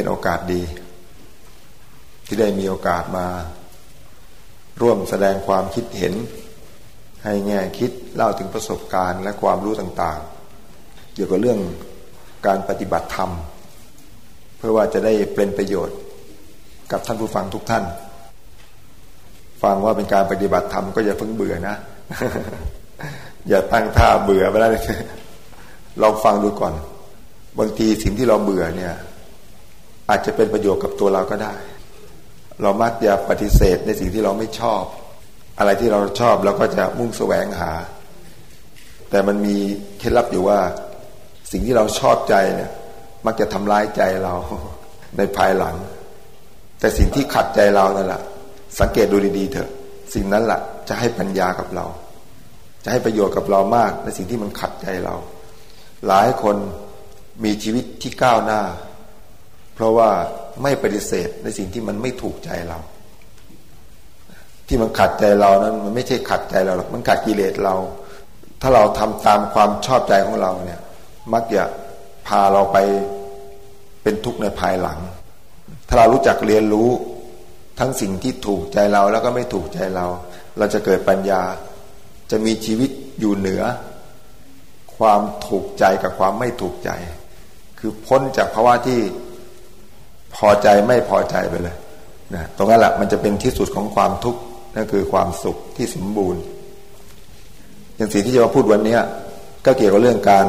็นนี้เป็นโอกาสดี ที่ได้มีโอกาสมา ร่วมแสดงความคิดเห็น ให้แง่คิดเล่าถึงประสบการณ์และความรู้ต่างๆ เกี่ยวกับเรื่องการปฏิบัติธรรม เพื่อว่าจะได้เป็นประโยชน์กับท่านผู้ฟังทุกท่าน ฟังว่าเป็นการปฏิบัติธรรมก็อย่าเพิ่งเบื่อนะ อย่าตั้งท่าเบื่อไปแล้วลองฟังดูก่อน บางทีสิ่งที่เราเบื่อเนี่ย อาจจะเป็นประโยชน์กับตัวเราก็ได้ เรามักจะปฏิเสธในสิ่งที่เราไม่ชอบ อะไรที่เราชอบเราก็จะมุ่งแสวงหา แต่มันมีเคล็ดลับอยู่ว่า สิ่งที่เราชอบใจเนี่ยมักจะทำร้ายใจเราในภายหลัง แต่สิ่งที่ขัดใจเรานั่นแหละสังเกตดูดีๆเถอะ สิ่งนั้นแหละจะให้ปัญญากับเรา จะให้ประโยชน์กับเรามากในสิ่งที่มันขัดใจเรา หลายคนมีชีวิตที่ก้าวหน้า ราะว่าไม่ปฏิเสธในสิ่งที่มันไม่ถูกใจเรา ที่มันขัดใจเรานั้น มันไม่ใช่ขัดใจเราหรอกมันขัดกิเลสเรา ถ้าเราทำตามความชอบใจของเราเนี่ย มักจะพาเราไปเป็นทุกข์ในภายหลัง ถ้าเรารู้จักเรียนรู้ทั้งสิ่งที่ถูกใจเราแล้วก็ไม่ถูกใจเรา เราจะเกิดปัญญา จะมีชีวิตอยู่เหนือ ความถูกใจกับความไม่ถูกใจ คือพ้นจากภาวะที่ พอใจไม่พอใจไปเลยนะตรงนั้นแหละมันจะเป็นที่สุดของความทุกข์นั่นคือความสุขที่สมบูรณ์ อย่างสิ่งที่จะมาพูดวันนี้ก็เกี่ยวกับเรื่องการ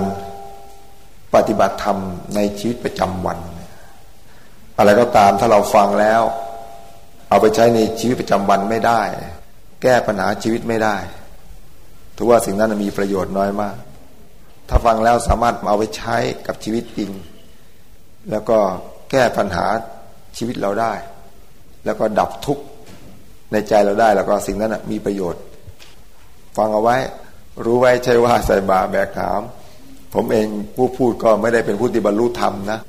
ปฏิบัติธรรมในชีวิตประจำวัน อะไรก็ตามถ้าเราฟังแล้ว เอาไปใช้ในชีวิตประจำวันไม่ได้ แก้ปัญหาชีวิตไม่ได้ถือว่าสิ่งนั้นมีประโยชน์น้อยมาก ถ้าฟังแล้วสามารถเอาไปใช้กับชีวิตจริง แล้วก็ แก้ปัญหาชีวิตเราได้ แล้วก็ดับทุกข์ในใจเราได้แล้วก็สิ่งนั้นมีประโยชน์ ฟังเอาไว้รู้ไว้ใช่ว่าใส่บาแบกขาม ผมเองผู้พูดก็ไม่ได้เป็นผู้ที่บรรลุธรรมนะ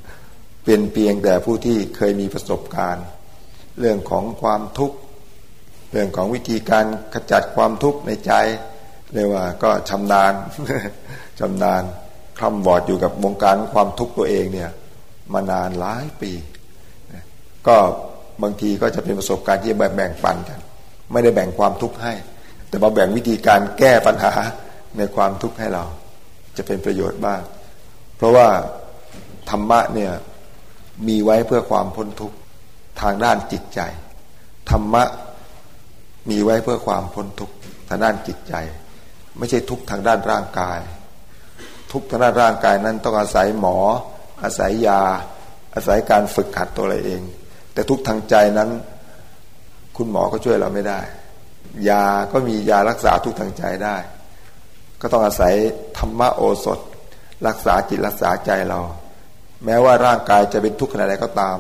เป็นเพียงแต่ผู้ที่เคยมีประสบการณ์ เรื่องของความทุกข์เรื่องของวิธีการขจัดความทุกข์ในใจเรียกว่าก็ชำนาญชำนาญคล่ำบอดอยู่กับวงการความทุกข์ตัวเองเนี่ย มานานหลายปี ก็บางทีก็จะเป็นประสบการณ์ที่แบ่งปันกัน ไม่ได้แบ่งความทุกข์ให้ แต่มาแบ่งวิธีการแก้ปัญหาในความทุกข์ให้เรา จะเป็นประโยชน์บ้าง เพราะว่าธรรมะเนี่ยมีไว้เพื่อความพ้นทุกข์ทางด้านจิตใจ ธรรมะมีไว้เพื่อความพ้นทุกข์ทางด้านจิตใจ ไม่ใช่ทุกข์ทางด้านร่างกาย ทุกข์ทางด้านร่างกายนั้นต้องอาศัยหมอ อาศัยยา อาศัยการฝึกหัดตัวเราเอง แต่ทุกทางใจนั้น คุณหมอก็ช่วยเราไม่ได้ ยาก็มียารักษาทุกทางใจได้ ก็ต้องอาศัยธรรมโอสถ รักษาจิตรักษาใจเรา แม้ว่าร่างกายจะเป็นทุกข์ขนาดไหนก็ตาม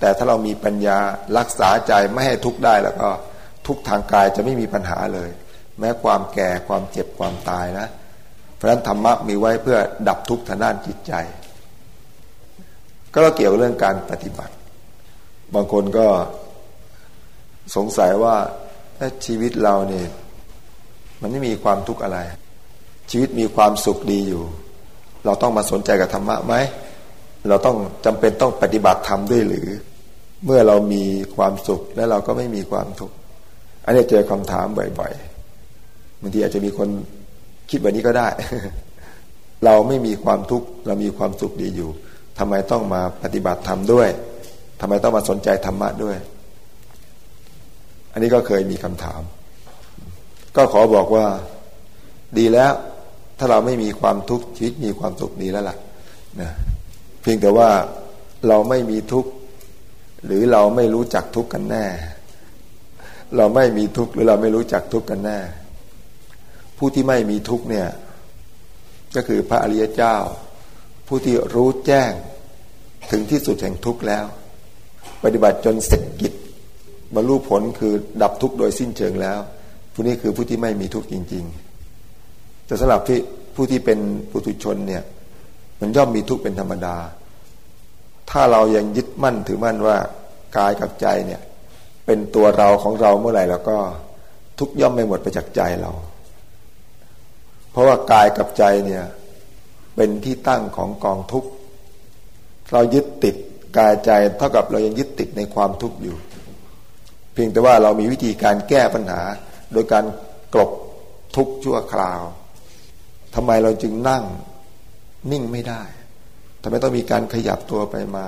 แต่ถ้าเรามีปัญญารักษาใจไม่ให้ทุกข์ได้แล้วก็ทุกทางกายจะไม่มีปัญหาเลย แม้ความแก่ความเจ็บความตายนะ เพราะฉะนั้นธรรมะมีไว้เพื่อดับทุกข์ทางด้านจิตใจ ก็เราเกี่ยวเรื่องการปฏิบัติ บางคนก็สงสัยว่าถ้าชีวิตเราเนี่ยมันไม่มีความทุกข์อะไร ชีวิตมีความสุขดีอยู่ เราต้องมาสนใจกับธรรมะไหมเราต้องจำเป็นต้องปฏิบัติธรรมด้วยหรือ เมื่อเรามีความสุขและเราก็ไม่มีความทุกข์อันนี้เจอคำถามบ่อยๆบางทีอาจจะมีคนคิดแบบนี้ก็ได้ เราไม่มีความทุกข์เรามีความสุขดีอยู่ ทำไมต้องมาปฏิบัติธรรมด้วยทำไมต้องมาสนใจธรรมะด้วย อันนี้ก็เคยมีคำถาม ก็ขอบอกว่าดีแล้วถ้าเราไม่มีความทุกข์ชีวิตมีความสุขดีแล้วล่ะนะเพียงแต่ว่าเราไม่มีทุกข์หรือเราไม่รู้จักทุกข์กันแน่ เราไม่มีทุกข์หรือเราไม่รู้จักทุกข์กันแน่ ผู้ที่ไม่มีทุกข์เนี่ย ก็คือพระอริยเจ้า ผู้ที่รู้แจ้ง ถึงที่สุดแห่งทุกข์แล้ว ปฏิบัติจนเสร็จกิจบรรลุผลคือดับทุกข์โดยสิ้นเชิงแล้ว ผู้นี้คือผู้ที่ไม่มีทุกข์จริง ๆ แต่สำหรับที่ผู้ที่เป็นปุถุชนเนี่ยมันย่อมมีทุกข์เป็นธรรมดา ถ้าเรายังยึดมั่นถือมั่นว่ากายกับใจเนี่ยเป็นตัวเราของเราเมื่อไหร่แล้วก็ทุกย่อมไม่หมดไปจากใจเรา เพราะว่ากายกับใจเนี่ยเป็นที่ตั้งของกองทุกข์ เรายึดติดกายใจเท่ากับเรายังยึดติดในความทุกข์อยู่ เพียงแต่ว่าเรามีวิธีการแก้ปัญหา โดยการกลบทุกข์ชั่วคราวทำไมเราจึงนั่งนิ่งไม่ได้ทำไมต้องมีการขยับตัวไปมา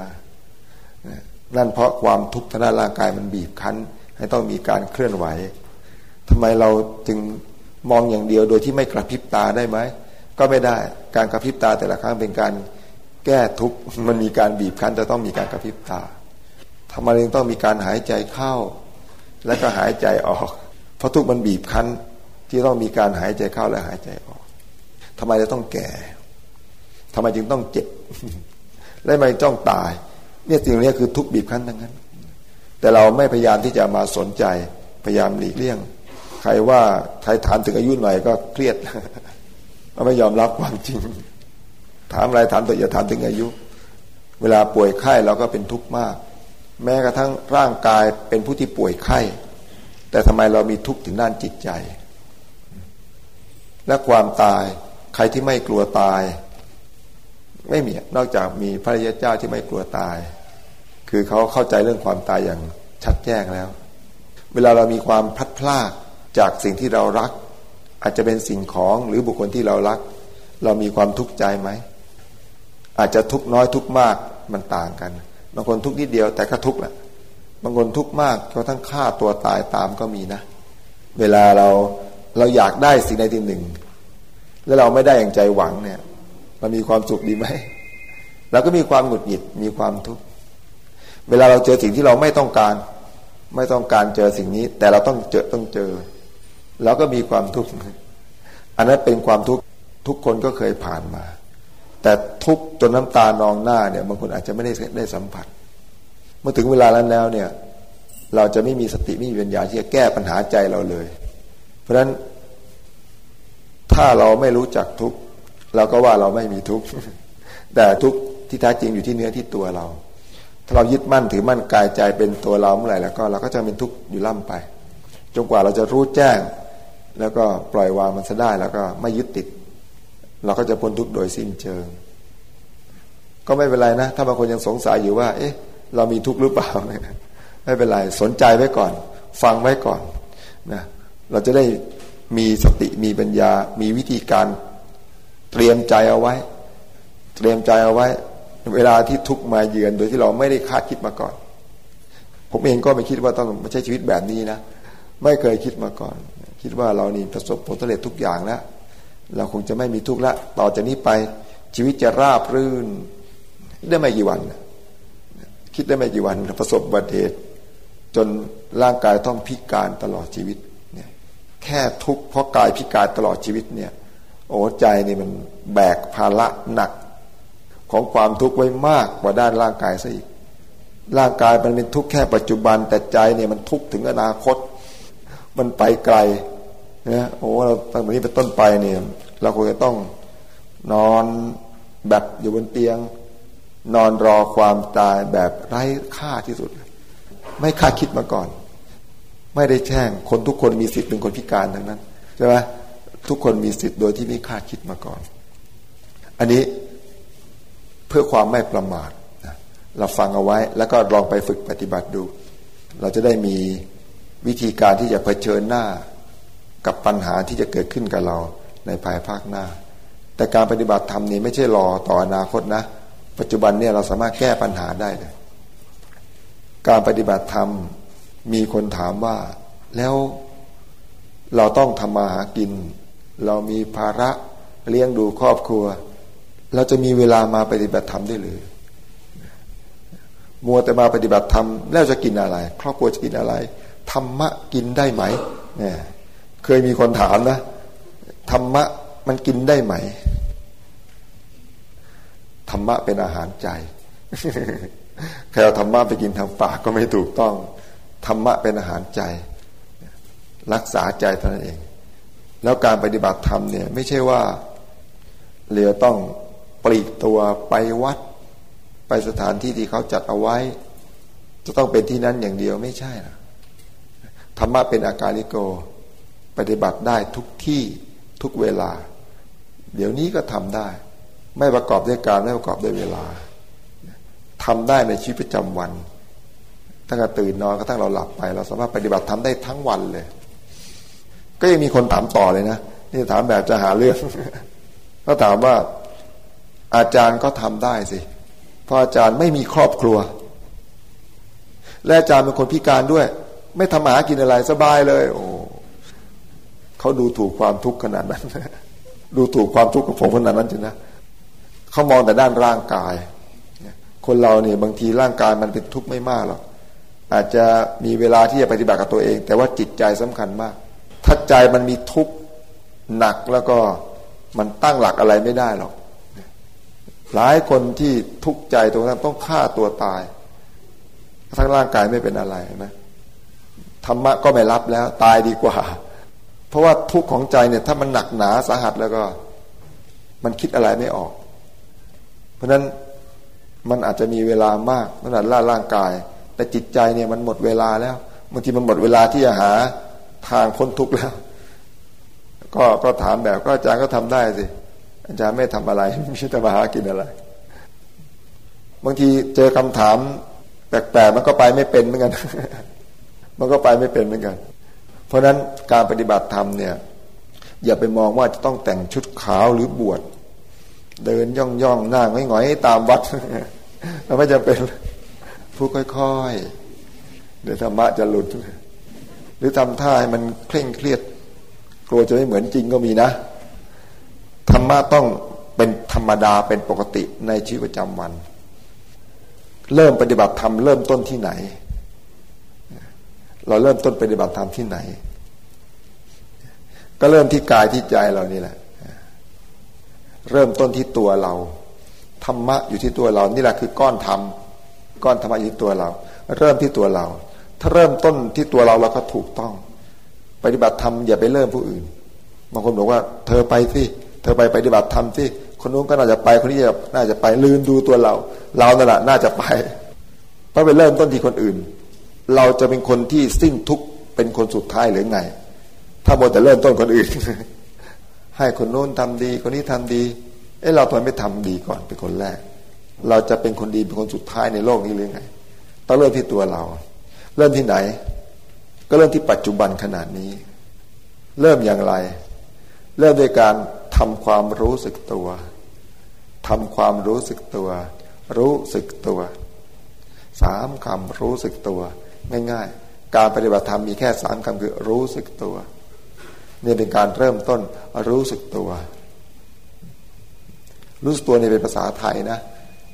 นั่นเพราะความทุกข์ทางด้านร่างกายมันบีบคั้น ให้ต้องมีการเคลื่อนไหวทำไมเราจึงมองอย่างเดียวโดยที่ไม่กระพริบตาได้ไหมก็ไม่ได้การกระพริบตาแต่ละครั้งเป็นการ แก้ทุกข์มันมีการบีบคั้นจะต้องมีการกระพริบตาทำไมจึงต้องมีการหายใจเข้า แล้วก็หายใจออก เพราะทุกข์มันบีบคั้นที่ต้องมีการหายใจเข้าและหายใจออกทำไมจะต้องแก่ทำไมจึงต้องเจ็บ และไม่ต้องตาย เนี่ยสิ่งนี้คือทุกบีบคั้นทั้งนั้น แต่เราไม่พยายามที่จะมาสนใจ พยายามหลีกเลี่ยง ใครว่าใครถามถึงอายุหน่อยก็เครียดไม่ยอมรับความจริง ถามอะไรถามตัวอย่าถามถึงอายุ เวลาป่วยไข้เราก็เป็นทุกข์มาก แม้กระทั่งร่างกายเป็นผู้ที่ป่วยไข้ แต่ทำไมเรามีทุกข์ถึงด้านจิตใจ และความตายใครที่ไม่กลัวตาย ไม่มีนอกจากมีพระยาเจ้าที่ไม่กลัวตาย คือเขาเข้าใจเรื่องความตายอย่างชัดแจ้งแล้ว เวลาเรามีความพัดพรากจากสิ่งที่เรารัก อาจจะเป็นสิ่งของหรือบุคคลที่เรารัก เรามีความทุกข์ใจไหม อาจจะทุกน้อยทุกมากมันต่างกัน บางคนทุกนิดเดียวแต่ก็ทุกแหละบางคนทุกมากจนทั้งฆ่าตัวตายตามก็มีนะ เวลาเราเราอยากได้สิ่งใดสิ่งหนึ่ง แล้วเราไม่ได้อย่างใจหวังเนี่ยเรามีความสุขดีไหมเราก็มีความหงุดหงิดมีความทุกข์เวลาเราเจอสิ่งที่เราไม่ต้องการ ไม่ต้องการเจอสิ่งนี้ แต่เราต้องเจอต้องเจอเราก็มีความทุกข์อันนั้นเป็นความทุกข์ทุกคนก็เคยผ่านมา แต่ทุกจนน้ำตานองหน้าเนี่ยบางคนอาจจะไม่ได้ได้สัมผัส เมื่อถึงเวลานั้นแล้วเนี่ย เราจะไม่มีสติไม่มีปัญญาที่จะแก้ปัญหาใจเราเลย เพราะฉะนั้น ถ้าเราไม่รู้จักทุกเราก็ว่าเราไม่มีทุกแต่ทุกที่แท้จริงอยู่ที่เนื้อที่ตัวเรา ถ้าเรายึดมั่นถือมั่นกายใจเป็นตัวเราเมื่อไหร่แล้วก็เราก็จะเป็นทุกข์อยู่ล่ำไปจนกว่าเราจะรู้แจ้ง แล้วก็ปล่อยวางมันซะได้แล้วก็ไม่ยึดติด เราก็จะพ้นทุกข์โดยสิ้นเชิง ก็ไม่เป็นไรนะ ถ้าบางคนยังสงสัยอยู่ว่า เอ๊ะ เรามีทุกข์หรือเปล่าไม่เป็นไรสนใจไว้ก่อน ฟังไว้ก่อนนะเราจะได้มีสติมีปัญญา มีวิธีการเตรียมใจเอาไว้ เตรียมใจเอาไว้ เวลาที่ทุกมาเยือน โดยที่เราไม่ได้คาดคิดมาก่อน ผมเองก็ไม่คิดว่าต้องมาใช้ชีวิตแบบนี้นะ ไม่เคยคิดมาก่อน คิดว่าเรานี่ประสบผลสำเร็จทุกอย่างแล้ว เราคงจะไม่มีทุกข์ละต่อจากนี้ไปชีวิตจะราบรื่น ได้ไม่กี่วัน คิดได้ไม่กี่วันประสบบัติเหตุจนร่างกายต้องพิการตลอดชีวิตเนี่ยแค่ทุกข์เพราะกายพิการตลอดชีวิตเนี่ยโอ้ใจนี่มันแบกภาระหนักของความทุกข์ไว้มากกว่าด้านร่างกายซะอีก ร่างกายมันเป็นทุกข์แค่ปัจจุบัน แต่ใจเนี่ยมันทุกข์ถึงอนาคต มันไปไกล นะโอ้เราตั้งแต่นี้เป็นต้นไปเนี่ย เราควรจะต้องนอนแบบอยู่บนเตียง นอนรอความตายแบบไร้ค่าที่สุด ไม่คาดคิดมาก่อน ไม่ได้แช่งคนทุกคนมีสิทธิ์เป็นคนพิการทั้งนั้นใช่ไหมทุกคนมีสิทธิ์โดยที่ไม่คาดคิดมาก่อน อันนี้เพื่อความไม่ประมาทเราฟังเอาไว้ แล้วก็ลองไปฝึกปฏิบัติดู เราจะได้มีวิธีการที่จะเผชิญหน้า กับปัญหาที่จะเกิดขึ้นกับเราในภายภาคหน้า แต่การปฏิบัติธรรมนี้ไม่ใช่รอต่ออนาคตนะ ปัจจุบันเนี่ยเราสามารถแก้ปัญหาได้เลยการปฏิบัติธรรมมีคนถามว่าแล้วเราต้องทำมาหากิน เรามีภาระเลี้ยงดูครอบครัว เราจะมีเวลามาปฏิบัติธรรมได้หรือมัวแต่มาปฏิบัติธรรมแล้วจะกินอะไร ครอบครัวจะกินอะไรธรรมะกินได้ไหมเนี่ย เคยมีคนถามนะธรรมะมันกินได้ไหม ธรรมะเป็นอาหารใจใครเอาธรรมะไปกินทางปากก็ไม่ถูกต้อง ธรรมะเป็นอาหารใจ รักษาใจเท่านั้นเอง แล้วการปฏิบัติธรรมเนี่ย ไม่ใช่ว่าเรือต้องปลีกตัวไปวัด ไปสถานที่ที่เขาจัดเอาไว้ จะต้องเป็นที่นั้นอย่างเดียวไม่ใช่นะธรรมะเป็นอาการลิโก ปฏิบัติได้ทุกที่ทุกเวลา เดี๋ยวนี้ก็ทำได้ ไม่ประกอบด้วยการไม่ประกอบด้วยเวลาทำได้ในชีวิตประจำวัน ตั้งแต่ตื่นนอนก็ตั้งเราหลับไป เราสามารถปฏิบัติทำได้ทั้งวันเลย ก็ยังมีคนถามต่อเลยนะนี่ถามแบบจะหาเรื่องก็ถามว่าอาจารย์ก็ทำได้สิ เพราะอาจารย์ไม่มีครอบครัว และอาจารย์เป็นคนพิการด้วย ไม่ทำหากินอะไรสบายเลย โอ้ เขาดูถูกความทุกข์ขนาดนั้น ดูถูกความทุกข์ของผมขนาดนั้นจริงนะเขามองแต่ด้านร่างกายคนเราเนี่ยบางทีร่างกายมันเป็นทุกข์ไม่มากหรอกอาจจะมีเวลาที่จะปฏิบัติกับตัวเอง แต่ว่าจิตใจสำคัญมาก ถ้าใจมันมีทุกข์หนักแล้วก็มันตั้งหลักอะไรไม่ได้หรอกหลายคนที่ทุกข์ใจตรงนั้นต้องฆ่าตัวตาย ทั้งร่างกายไม่เป็นอะไรนะธรรมะก็ไม่รับแล้ว ตายดีกว่า เพราะว่าทุกข์ของใจเนี่ยถ้ามันหนักหนาสาหัสแล้วก็ มันคิดอะไรไม่ออก เพราะฉะนั้นมันอาจจะมีเวลามากขนาดล่าร่างกาย แต่จิตใจเนี่ยมันหมดเวลาแล้วบางทีมันหมดเวลาที่จะหาทางพ้นทุกข์แล้ว ก็ก็ถามแบบก็อาจารย์ก็ทำได้สิอาจารย์ไม่ทำอะไรไม่ใช่จะมาหากินอะไร บางทีเจอคำถามแปลกๆมันก็ไปไม่เป็นเหมือนกัน มันก็ไปไม่เป็นเหมือนกัน เพราะนั้นการปฏิบัติธรรมเนี่ยอย่าไปมองว่าจะต้องแต่งชุดขาวหรือบวชเดินย่องย่องหน้าง่อยๆตามวัดเราไม่จำเป็นผู้ค่อยๆ เดี๋ยวธรรมะจะหลุด หรือทำท่าให้มันเคร่งเครียด กลัวจะไม่เหมือนจริงก็มีนะ ธรรมะต้องเป็นธรรมดาเป็นปกติในชีวิตประจำวัน เริ่มปฏิบัติธรรมเริ่มต้นที่ไหน เราเริ่มต้นปฏิบัติธรรมที่ไหน ก็เริ่มที่กายที่ใจเรานี่แหละ เริ่มต้นที่ตัวเราธรรมะอยู่ที่ตัวเรา นี่แหละคือก้อนธรรมก้อนธรรมะอยู่ที่ตัวเรา เริ่มที่ตัวเรา ถ้าเริ่มต้นที่ตัวเราเราก็ถูกต้อง ปฏิบัติธรรมอย่าไปเริ่มผู้อื่นบางคนบอกว่า เธอไปสิเธอไปปฏิบัติธรรมสิคนนู้นก็น่าจะไปคนนี้น่าจะไปลืมดูตัวเรา เรานั่นแหละน่าจะไปเพราะไปเริ่มต้นที่คนอื่น เราจะเป็นคนที่สิ้นทุกเป็นคนสุดท้ายหรือไง ถ้าโมแต่เริ่มต้นคนอื่น ให้คนโน้นทำดี คนนี้ทำดีเอ้เราทำไมไม่ทำดีก่อนเป็นคนแรก เราจะเป็นคนดีเป็นคนสุดท้ายในโลกนี้หรือไงต้องเริ่มที่ตัวเรา เริ่มที่ไหน ก็เริ่มที่ปัจจุบันขนาดนี้ เริ่มอย่างไร เริ่มด้วยการทำความรู้สึกตัวทำความรู้สึกตัว รู้สึกตัวสามคำรู้สึกตัว ง่ายๆ การปฏิบัติธรรมมีแค่สามคำคือรู้สึกตัวนี่เป็นการเริ่มต้นรู้สึกตัว รู้สึกตัวนี่เป็นภาษาไทยนะ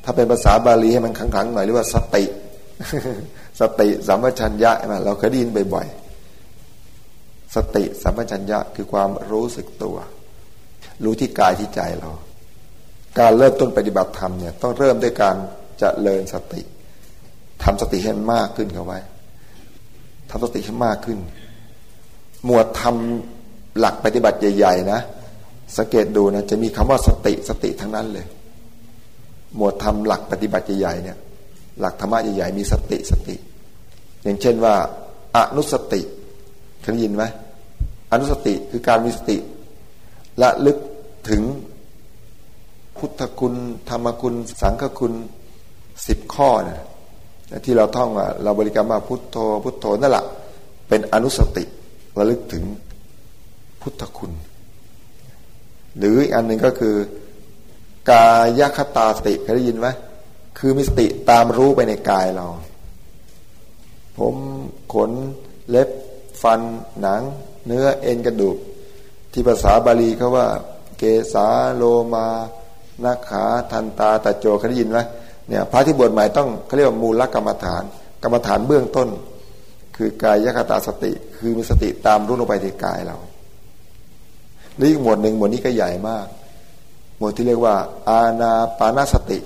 ถ้าเป็นภาษาบาลีให้มันขังๆหน่อยเรียกว่าสติ สติสัมปชัญญะนะเราเคยได้ยินบ่อยๆ สติสัมปชัญญะคือความรู้สึกตัว รู้ที่กายที่ใจเรา การเริ่มต้นปฏิบัติธรรมเนี่ยต้องเริ่มด้วยการจเจริญสติทำสติให้มากขึ้นเข้าไว้ ทำสติให้มากขึ้น หมวดทำหลักปฏิบัติใหญ่ๆนะสังเกตดูนะจะมีคำว่าสติสติทั้งนั้นเลย หมวดทำหลักปฏิบัติใหญ่ๆเนี่ย หลักธรรมะใหญ่ๆมีสติสติ อย่างเช่นว่าอนุสติเคยยินไหมอนุสติคือการมีสติละลึกถึงพุทธคุณ ธรรมคุณ สังฆคุณสิบข้อนะ ที่เราท่องว่าเราบริกรรมว่าพุทโธพุทโธนั่นแหละเป็นอนุสติระลึกถึงพุทธคุณ หรืออีกอันหนึ่งก็คือกายคตาสติเคยได้ยินไหมคือมีสติตามรู้ไปในกายเรา ผมขนเล็บ ฟันหนัง เนื้อเอ็นกระดูก ที่ภาษาบาลีเขาว่า เกสาโลมานาขาทันตาตะโจเคยได้ยินไหม เนี่ยพระที่บวชใหม่ต้องเขาเรียกว่ามูลกรรมฐาน กรรมฐานเบื้องต้น คือกายคตาสติ คือมีสติตามรู้ลงไปในกายเราหรืออีกหมวดหนึ่งหมวดนี้ก็ใหญ่มาก หมวดที่เรียกว่า อาณาปานสติ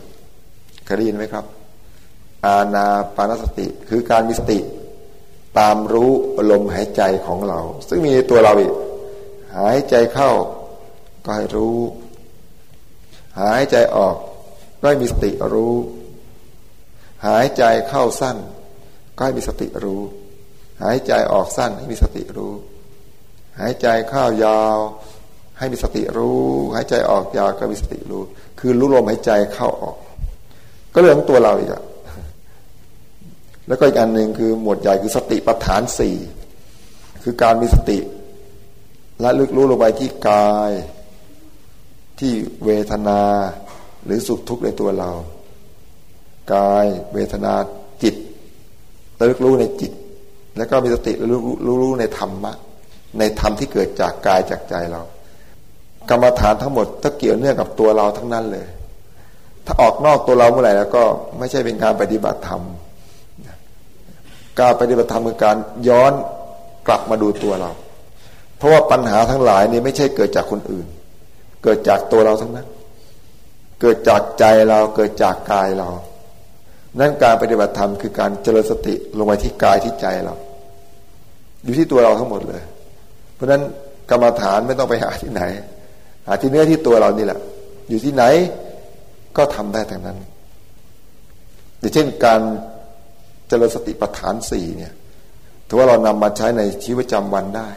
เคยได้ยินไหมครับ อาณาปานสติ คือการมีสติ ตามรู้ลมหายใจของเรา ซึ่งมีในตัวเราอีกหายใจเข้าก็ให้รู้ หายใจออก ก็ให้มีสติรู้ หายใจเข้าสั้น ก็ให้มีสติรู้ หายใจออกสั้นให้มีสติรู้ หายใจเข้ายาว ให้มีสติรู้ หายใจออกยาวก็มีสติรู้ คือรู้ลมหายใจเข้าออก ก็เรื่องตัวเราอีกอะแล้วก็อีกอันหนึ่งคือหมวดใหญ่คือสติปัฏฐานสี่คือการมีสติ และลึกรู้ลงไปที่กาย ที่เวทนา หรือสุขทุกข์ในตัวเรา กายเวทนาจิตระลึกรู้ในจิต แล้วก็มีสติระลึกรู้รู้ในธรรมะ ในธรรมที่เกิดจากกายจากใจเรา กรรมฐานทั้งหมดถ้าเกี่ยวเนื่องกับตัวเราทั้งนั้นเลย ถ้าออกนอกตัวเราเมื่อไหร่แล้วก็ไม่ใช่เป็นการปฏิบัติธรรมการปฏิบัติธรรมคือการย้อนกลับมาดูตัวเรา เพราะว่าปัญหาทั้งหลายนี่ไม่ใช่เกิดจากคนอื่น เกิดจากตัวเราทั้งนั้น เกิดจากใจเราเกิดจากกายเรา นั่นการปฏิบัติธรรมคือการเจริญสติลงไปที่กายที่ใจเรา อยู่ที่ตัวเราทั้งหมดเลย เพราะฉะนั้นกรรมฐานไม่ต้องไปหาที่ไหน หาที่เนื้อที่ตัวเรานี่แหละ อยู่ที่ไหนก็ทำได้ทั้งนั้นอย่างเช่นการเจริญสติปัฏฐานสี่เนี่ยถือว่าเรานำมาใช้ในชีวิตประจำวันได้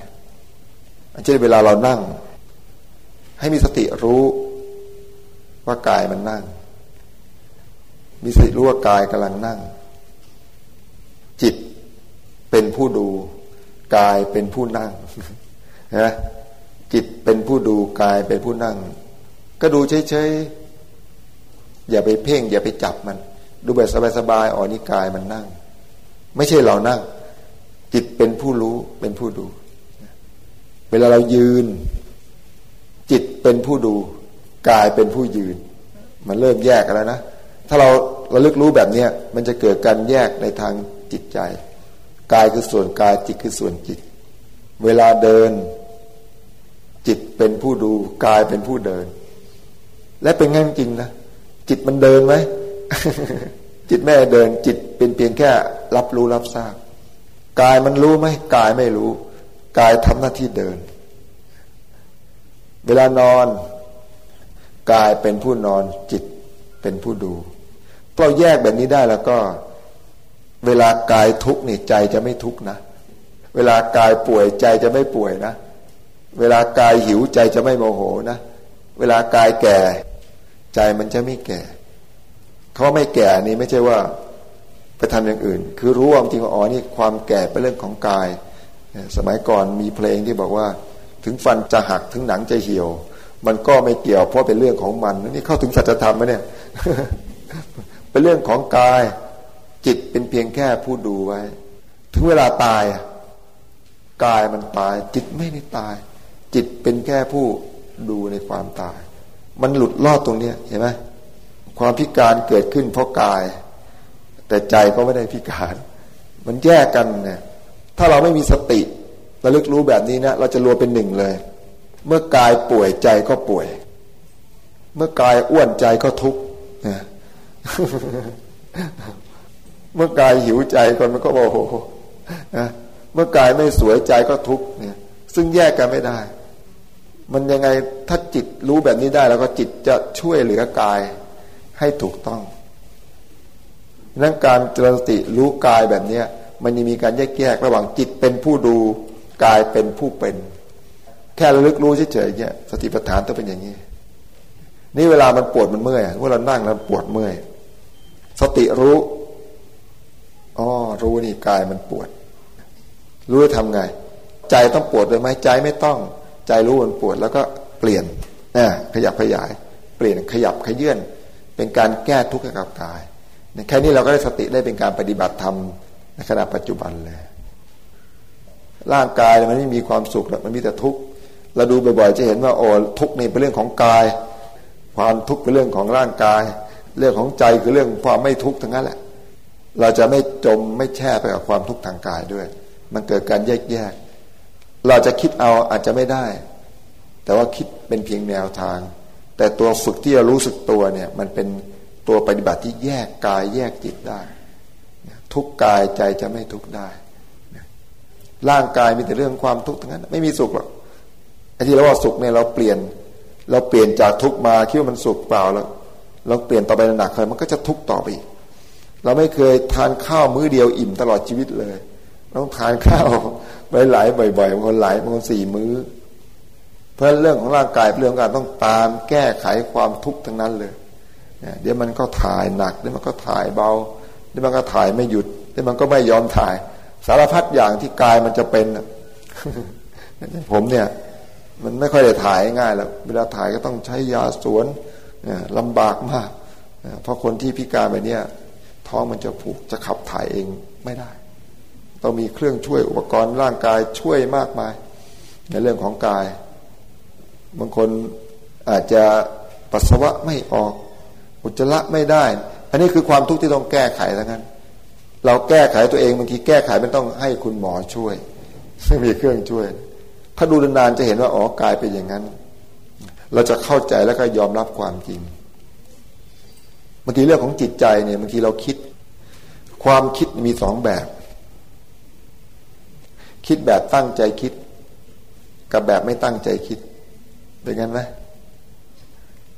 เช่นเวลาเรานั่ง ให้มีสติรู้ ว่ากายมันนั่ง มีสติรู้ว่ากายกำลังนั่ง จิตเป็นผู้ดู กายเป็นผู้นั่งนะจิตเป็นผู้ดูกายเป็นผู้นั่ง ก็ดูเฉยๆอย่าไปเพ่ง อย่าไปจับมัน ดูแบบสบายๆอ๋อนี่กายมันนั่ง ไม่ใช่เรานั่ง จิตเป็นผู้รู้เป็นผู้ดู เวลาเรายืน จิตเป็นผู้ดู กายเป็นผู้ยืน มันเริ่มแยกกันแล้วนะ ถ้าเราเราลึกรู้แบบเนี้ยมันจะเกิดการแยกในทางจิตใจ กายคือส่วนกายจิตคือส่วนจิต เวลาเดิน จิตเป็นผู้ดูกายเป็นผู้เดิน และเป็นงั้นจริงนะจิตมันเดินไหมจิตแม่เดิน จิตเป็นเพียงแค่รับรู้รับทราบกายมันรู้ไหมกายไม่รู้ กายทำหน้าที่เดิน เวลานอน กายเป็นผู้นอนจิตเป็นผู้ดูเราแยกแบบนี้ได้แล้วก็ เวลากายทุกข์นี่ใจจะไม่ทุกข์นะ เวลากายป่วยใจจะไม่ป่วยนะ เวลากายหิวใจจะไม่โมโหนะ เวลากายแก่ ใจมันจะไม่แก่เขาไม่แก่นี่ไม่ใช่ว่าไปทำอย่างอื่น คือรู้คว่าจริงอ๋อนี่ความแก่เป็นเรื่องของกาย สมัยก่อนมีเพลงที่บอกว่า ถึงฟันจะหักถึงหนังจะเหี่ยว มันก็ไม่เกี่ยวเพราะเป็นเรื่องของมันนี่เข้าถึงสัจธรรมไหมเนี่ย เป็นเรื่องของกาย จิตเป็นเพียงแค่ผู้ดูไว้ ถึงเวลาตายกายมันตาย จิตไม่ได้ตาย จิตเป็นแค่ผู้ดูในความตาย มันหลุดลอดตรงเนี้ยเห็นไหมความพิการเกิดขึ้นเพราะกาย แต่ใจก็ไม่ได้พิการ มันแยกกันเนี่ยถ้าเราไม่มีสติระลึกรู้แบบนี้นะเราจะรวมเป็นหนึ่งเลย เมื่อกายป่วยใจก็ป่วย เมื่อกายอ้วนใจก็ทุกข์เมื่อกายหิวใจคนมันก็บอกโอ้โหเมื่อกายไม่สวยใจก็ทุกข์เนี่ย ซึ่งแยกกันไม่ได้ มันยังไงถ้าจิตรู้แบบนี้ได้ แล้วก็จิตจะช่วยเหลือกายให้ถูกต้องนั้นการเจริญสติรู้กายแบบเนี้ย มันยังมีการแยกแยกระหว่างจิตเป็นผู้ดูกายเป็นผู้เป็น แค่ระลึกรู้เฉยๆเนี่ยสติปัฏฐานต้องเป็นอย่างนี้ นี่เวลามันปวดมันเมื่อยเวลานั่งแล้วปวดเมื่อยสติรู้อ๋อรู้นี่กายมันปวด รู้ทำไง ใจต้องปวดเลยไหมใจไม่ต้อง ใจรู้มันปวดแล้วก็เปลี่ยนนะขยับขยาย เปลี่ยนขยับขยื่นเป็นการแก้ทุกข์กับกายแค่นี้เราก็ได้สติได้เป็นการปฏิบัติธรรมในขณะปัจจุบันเลยร่างกายมันไม่มีความสุขหรอกมันมีแต่ทุกข์ เราดูบ่อยๆ จะเห็นว่าโอ้ทุกข์นี่เป็นเรื่องของกาย ความทุกข์เป็นเรื่องของร่างกาย เรื่องของใจคือเรื่องความไม่ทุกข์ทั้งนั้นแหละ เราจะไม่จมไม่แช่ไปกับความทุกข์ทางกายด้วย มันเกิดการแยกแยก เราจะคิดเอาอาจจะไม่ได้ แต่ว่าคิดเป็นเพียงแนวทาง แต่ตัวฝึกที่จะรู้สึกตัวเนี่ย มันเป็นตัวปฏิบัติที่แยกกายแยกจิตได้ ทุกกายใจจะไม่ทุกได้ ร่างกายมีแต่เรื่องความทุกข์ทั้งนั้น ไม่มีสุขหรอก ไอ้ที่เราว่าสุขเนี่ยเราเปลี่ยน เราเปลี่ยนจากทุกมาคิดว่ามันสุขเปล่าแล้วเราเปลี่ยนต่อไปหนักเลยมันก็จะทุกต่อไปเราไม่เคยทานข้าวมื้อเดียวอิ่มตลอดชีวิตเลยต้องทานข้าวไปหลายบ่อยๆบางคนหลายบางคนสี่มื้อ เพราะเรื่องของร่างกายเรื่องการต้องตามแก้ไขความทุกข์ทั้งนั้นเลยเดี๋ยวมันก็ถ่ายหนักเดี๋ยวมันก็ถ่ายเบาเดี๋ยวมันก็ถ่ายไม่หยุดแต่มันก็ไม่ยอมถ่าย สารพัดอย่างที่กายมันจะเป็นผมเนี่ย มันไม่ค่อยได้ถ่ายง่ายแล้วเวลาถ่ายก็ต้องใช้ยาสวนลำบากมากเพราะคนที่พิการแบบนี้ท้องมันจะผูกจะขับถ่ายเองไม่ได้ ต้องมีเครื่องช่วยอุปกรณ์ร่างกายช่วยมากมาย ในเรื่องของกาย บางคนอาจจะปัสสาวะไม่ออก อุจจาระไม่ได้ อันนี้คือความทุกข์ที่ต้องแก้ไขแล้วกันเราแก้ไขตัวเองบางทีแก้ไขไม่ต้องให้คุณหมอช่วยไม่มีเครื่องช่วย ถ้าดูนานๆจะเห็นว่าอ๋อกายเป็นอย่างนั้น เราจะเข้าใจแล้วก็ยอมรับความจริงบางทีเรื่องของจิตใจเนี่ยบางทีเราคิด ความคิดมีสองแบบ คิดแบบตั้งใจคิด กับแบบไม่ตั้งใจคิดเป็นงั้นไหม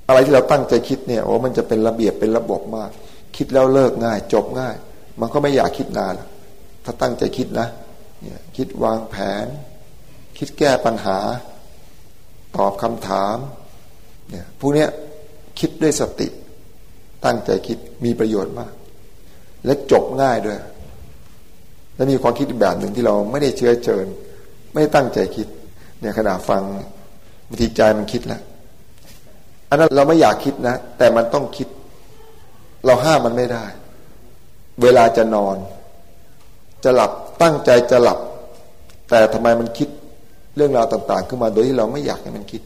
อะไรที่เราตั้งใจคิดเนี่ยโอ้มันจะเป็นระเบียบเป็นระบบมาก คิดแล้วเลิกง่าย จบง่าย มันก็ไม่อยากคิดนานถ้าตั้งใจคิดนะเนี่ยคิดวางแผน คิดแก้ปัญหา ตอบคำถามเนี่ยพวกนี้คิดด้วยสติ ตั้งใจคิดมีประโยชน์มาก และจบง่ายด้วย และมีความคิดแบบหนึ่งที่เราไม่ได้เชื้อเชิญ ไม่ตั้งใจคิด เนี่ยขณะฟังบางทีใจมันคิดแล้วอันนั้นเราไม่อยากคิดนะ แต่มันต้องคิด เราห้ามมันไม่ได้ เวลาจะนอน จะหลับตั้งใจจะหลับ แต่ทำไมมันคิด เรื่องราวต่าง ๆ ขึ้นมาโดยที่เราไม่อยากให้มันคิด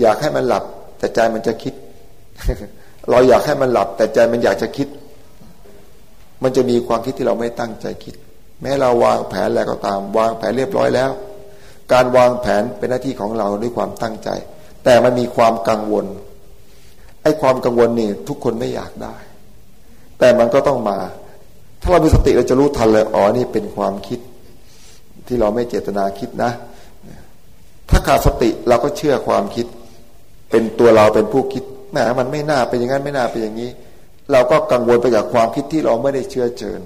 อยากให้มันหลับ แต่ใจมันจะคิด เราอยากให้มันหลับ แต่ใจมันอยากจะคิด มันจะมีความคิดที่เราไม่ตั้งใจคิด แม้เราวางแผนแล้วก็ตาม วางแผนเรียบร้อยแล้ว การวางแผนเป็นหน้าที่ของเราด้วยความตั้งใจ แต่มันมีความกังวลไอ้ความกังวลนี่ทุกคนไม่อยากได้ แต่มันก็ต้องมา ถ้าเรามีสติเราจะรู้ทันเลยอ๋อนี่เป็นความคิด ที่เราไม่เจตนาคิดนะ ถ้าขาดสติเราก็เชื่อความคิด เป็นตัวเราเป็นผู้คิดแหมมันไม่น่าเป็นอย่างนั้นไม่น่าเป็นอย่างนี้ เราก็กังวลไปกับความคิดที่เราไม่ได้เชื่อเชิญ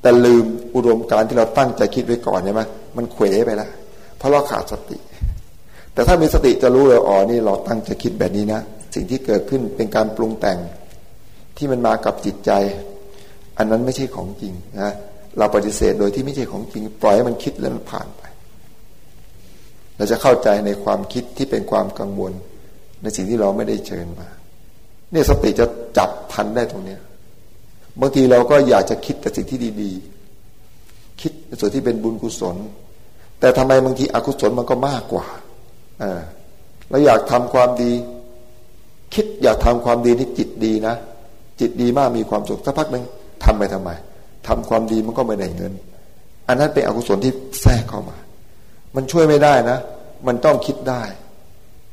แต่ลืมอุดมการที่เราตั้งใจคิดไว้ก่อนใช่ไหมมันเขวไปแล้วเพราะเราขาดสติ แต่ถ้ามีสติจะรู้เลยอ๋อนี่เราตั้งใจคิดแบบนี้นะสิ่งที่เกิดขึ้นเป็นการปรุงแต่งที่มันมากับจิตใจ อันนั้นไม่ใช่ของจริงนะเราปฏิเสธโดยที่ไม่ใช่ของจริง ปล่อยให้มันคิดแล้วมันผ่านไป เราจะเข้าใจในความคิดที่เป็นความกังวล ในสิ่งที่เราไม่ได้เชิญมา เนี่ยสติจะจับทันได้ตรงเนี้ยบางทีเราก็อยากจะคิดแต่สิ่งที่ดีๆ คิดในส่วนที่เป็นบุญกุศล แต่ทำไมบางทีอกุศลมันก็มากกว่าอ่าเราอยากทำความดี คิดอยากทำความดีนี่จิตดีนะ จิตดีมากมีความสุขสักพักหนึ่งทำไปทำไมทำความดีมันก็ไม่ได้เงิน อันนั้นเป็นอกุศลที่แทรกเข้ามา มันช่วยไม่ได้นะ มันต้องคิดได้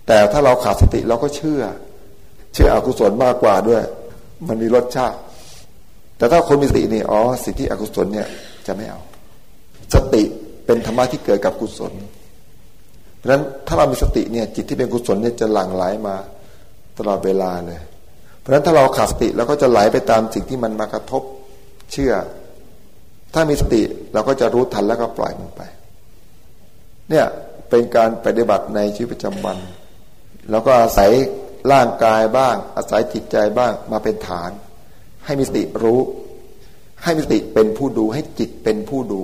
แต่ถ้าเราขาดสติเราก็เชื่อ เชื่ออกุศลมากกว่าด้วย มันมีรสชาติ แต่ถ้าคนมีสตินี่อ๋อสิทธิอกุศลเนี่ยจะไม่เอา สติเป็นธรรมะที่เกิดกับกุศล เพราะฉะนั้นถ้าเรามีสติเนี่ยจิตที่เป็นกุศลเนี่ยจะหลั่งไหลมาตลอดเวลาเลย เพราะฉะนั้นถ้าเราขาดสติเราก็จะไหลไปตามสิ่งที่มันมากระทบเชื่อ ถ้ามีสติเราก็จะรู้ทันแล้วก็ปล่อยมันไป เนี่ยเป็นการปฏิบัติในชีวิตประจำวันแล้วก็อาศัยร่างกายบ้าง อาศัยจิตใจบ้างมาเป็นฐาน ให้มีสติรู้ ให้มีสติเป็นผู้ดู ให้จิตเป็นผู้ดู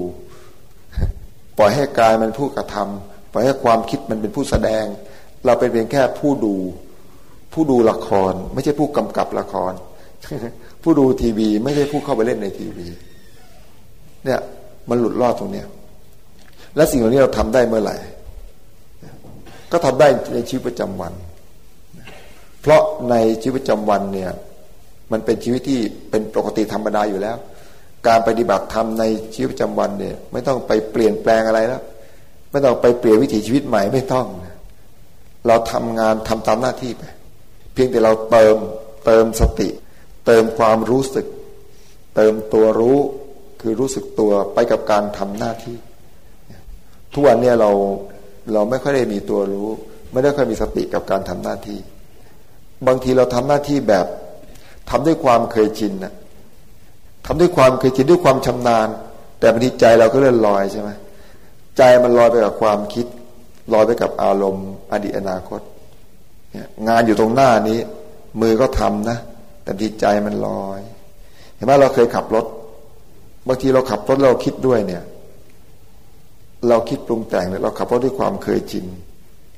ปล่อยให้กายมันผู้กระทำปล่อยให้ความคิดมันเป็นผู้แสดง เราเป็นเพียงแค่ผู้ดู ผู้ดูละคร ไม่ใช่ผู้กำกับละคร ผู้ดูทีวี ไม่ใช่ผู้เข้าไปเล่นในทีวี เนี่ยมันหลุดรอดตรงเนี้ย และสิ่งเหล่านี้เราทำได้เมื่อไหร่ ก็ทำได้ในชีวิตประจำวัน เพราะในชีวิตประจำวันเนี่ยมันเป็นชีวิตที่เป็นปกติธรรมดาอยู่แล้ว การปฏิบัติธรรมในชีวิตประจำวันเนี่ยไม่ต้องไปเปลี่ยนแปลงอะไรแล้ว ไม่ต้องไปเปลี่ยนวิถีชีวิตใหม่ไม่ต้องเราทำงานทำตามหน้าที่ไป เพียงแต่เราเติมเติมสติ เติมความรู้สึก เติมตัวรู้คือรู้สึกตัวไปกับการทำหน้าที่ ทุกวันเนี่ยเราเราไม่ค่อยได้มีตัวรู้ ไม่ได้ค่อยมีสติกับการทำหน้าที่ บางทีเราทำหน้าที่แบบทำด้วยความเคยชินนะทำด้วยความเคยชินด้วยความชำนาญ แต่บางทีใจเราก็เลื่อนลอยใช่ไหมใจมันลอยไปกับความคิดลอยไปกับอารมณ์อดีตอนาคตงานอยู่ตรงหน้านี้ มือก็ทำนะ แต่จิตใจมันลอย เห็นไหมเราเคยขับรถ บางทีเราขับรถเราคิดด้วยเนี่ย เราคิดปรุงแต่งเนี่ยเราขับรถด้วยความเคยชิน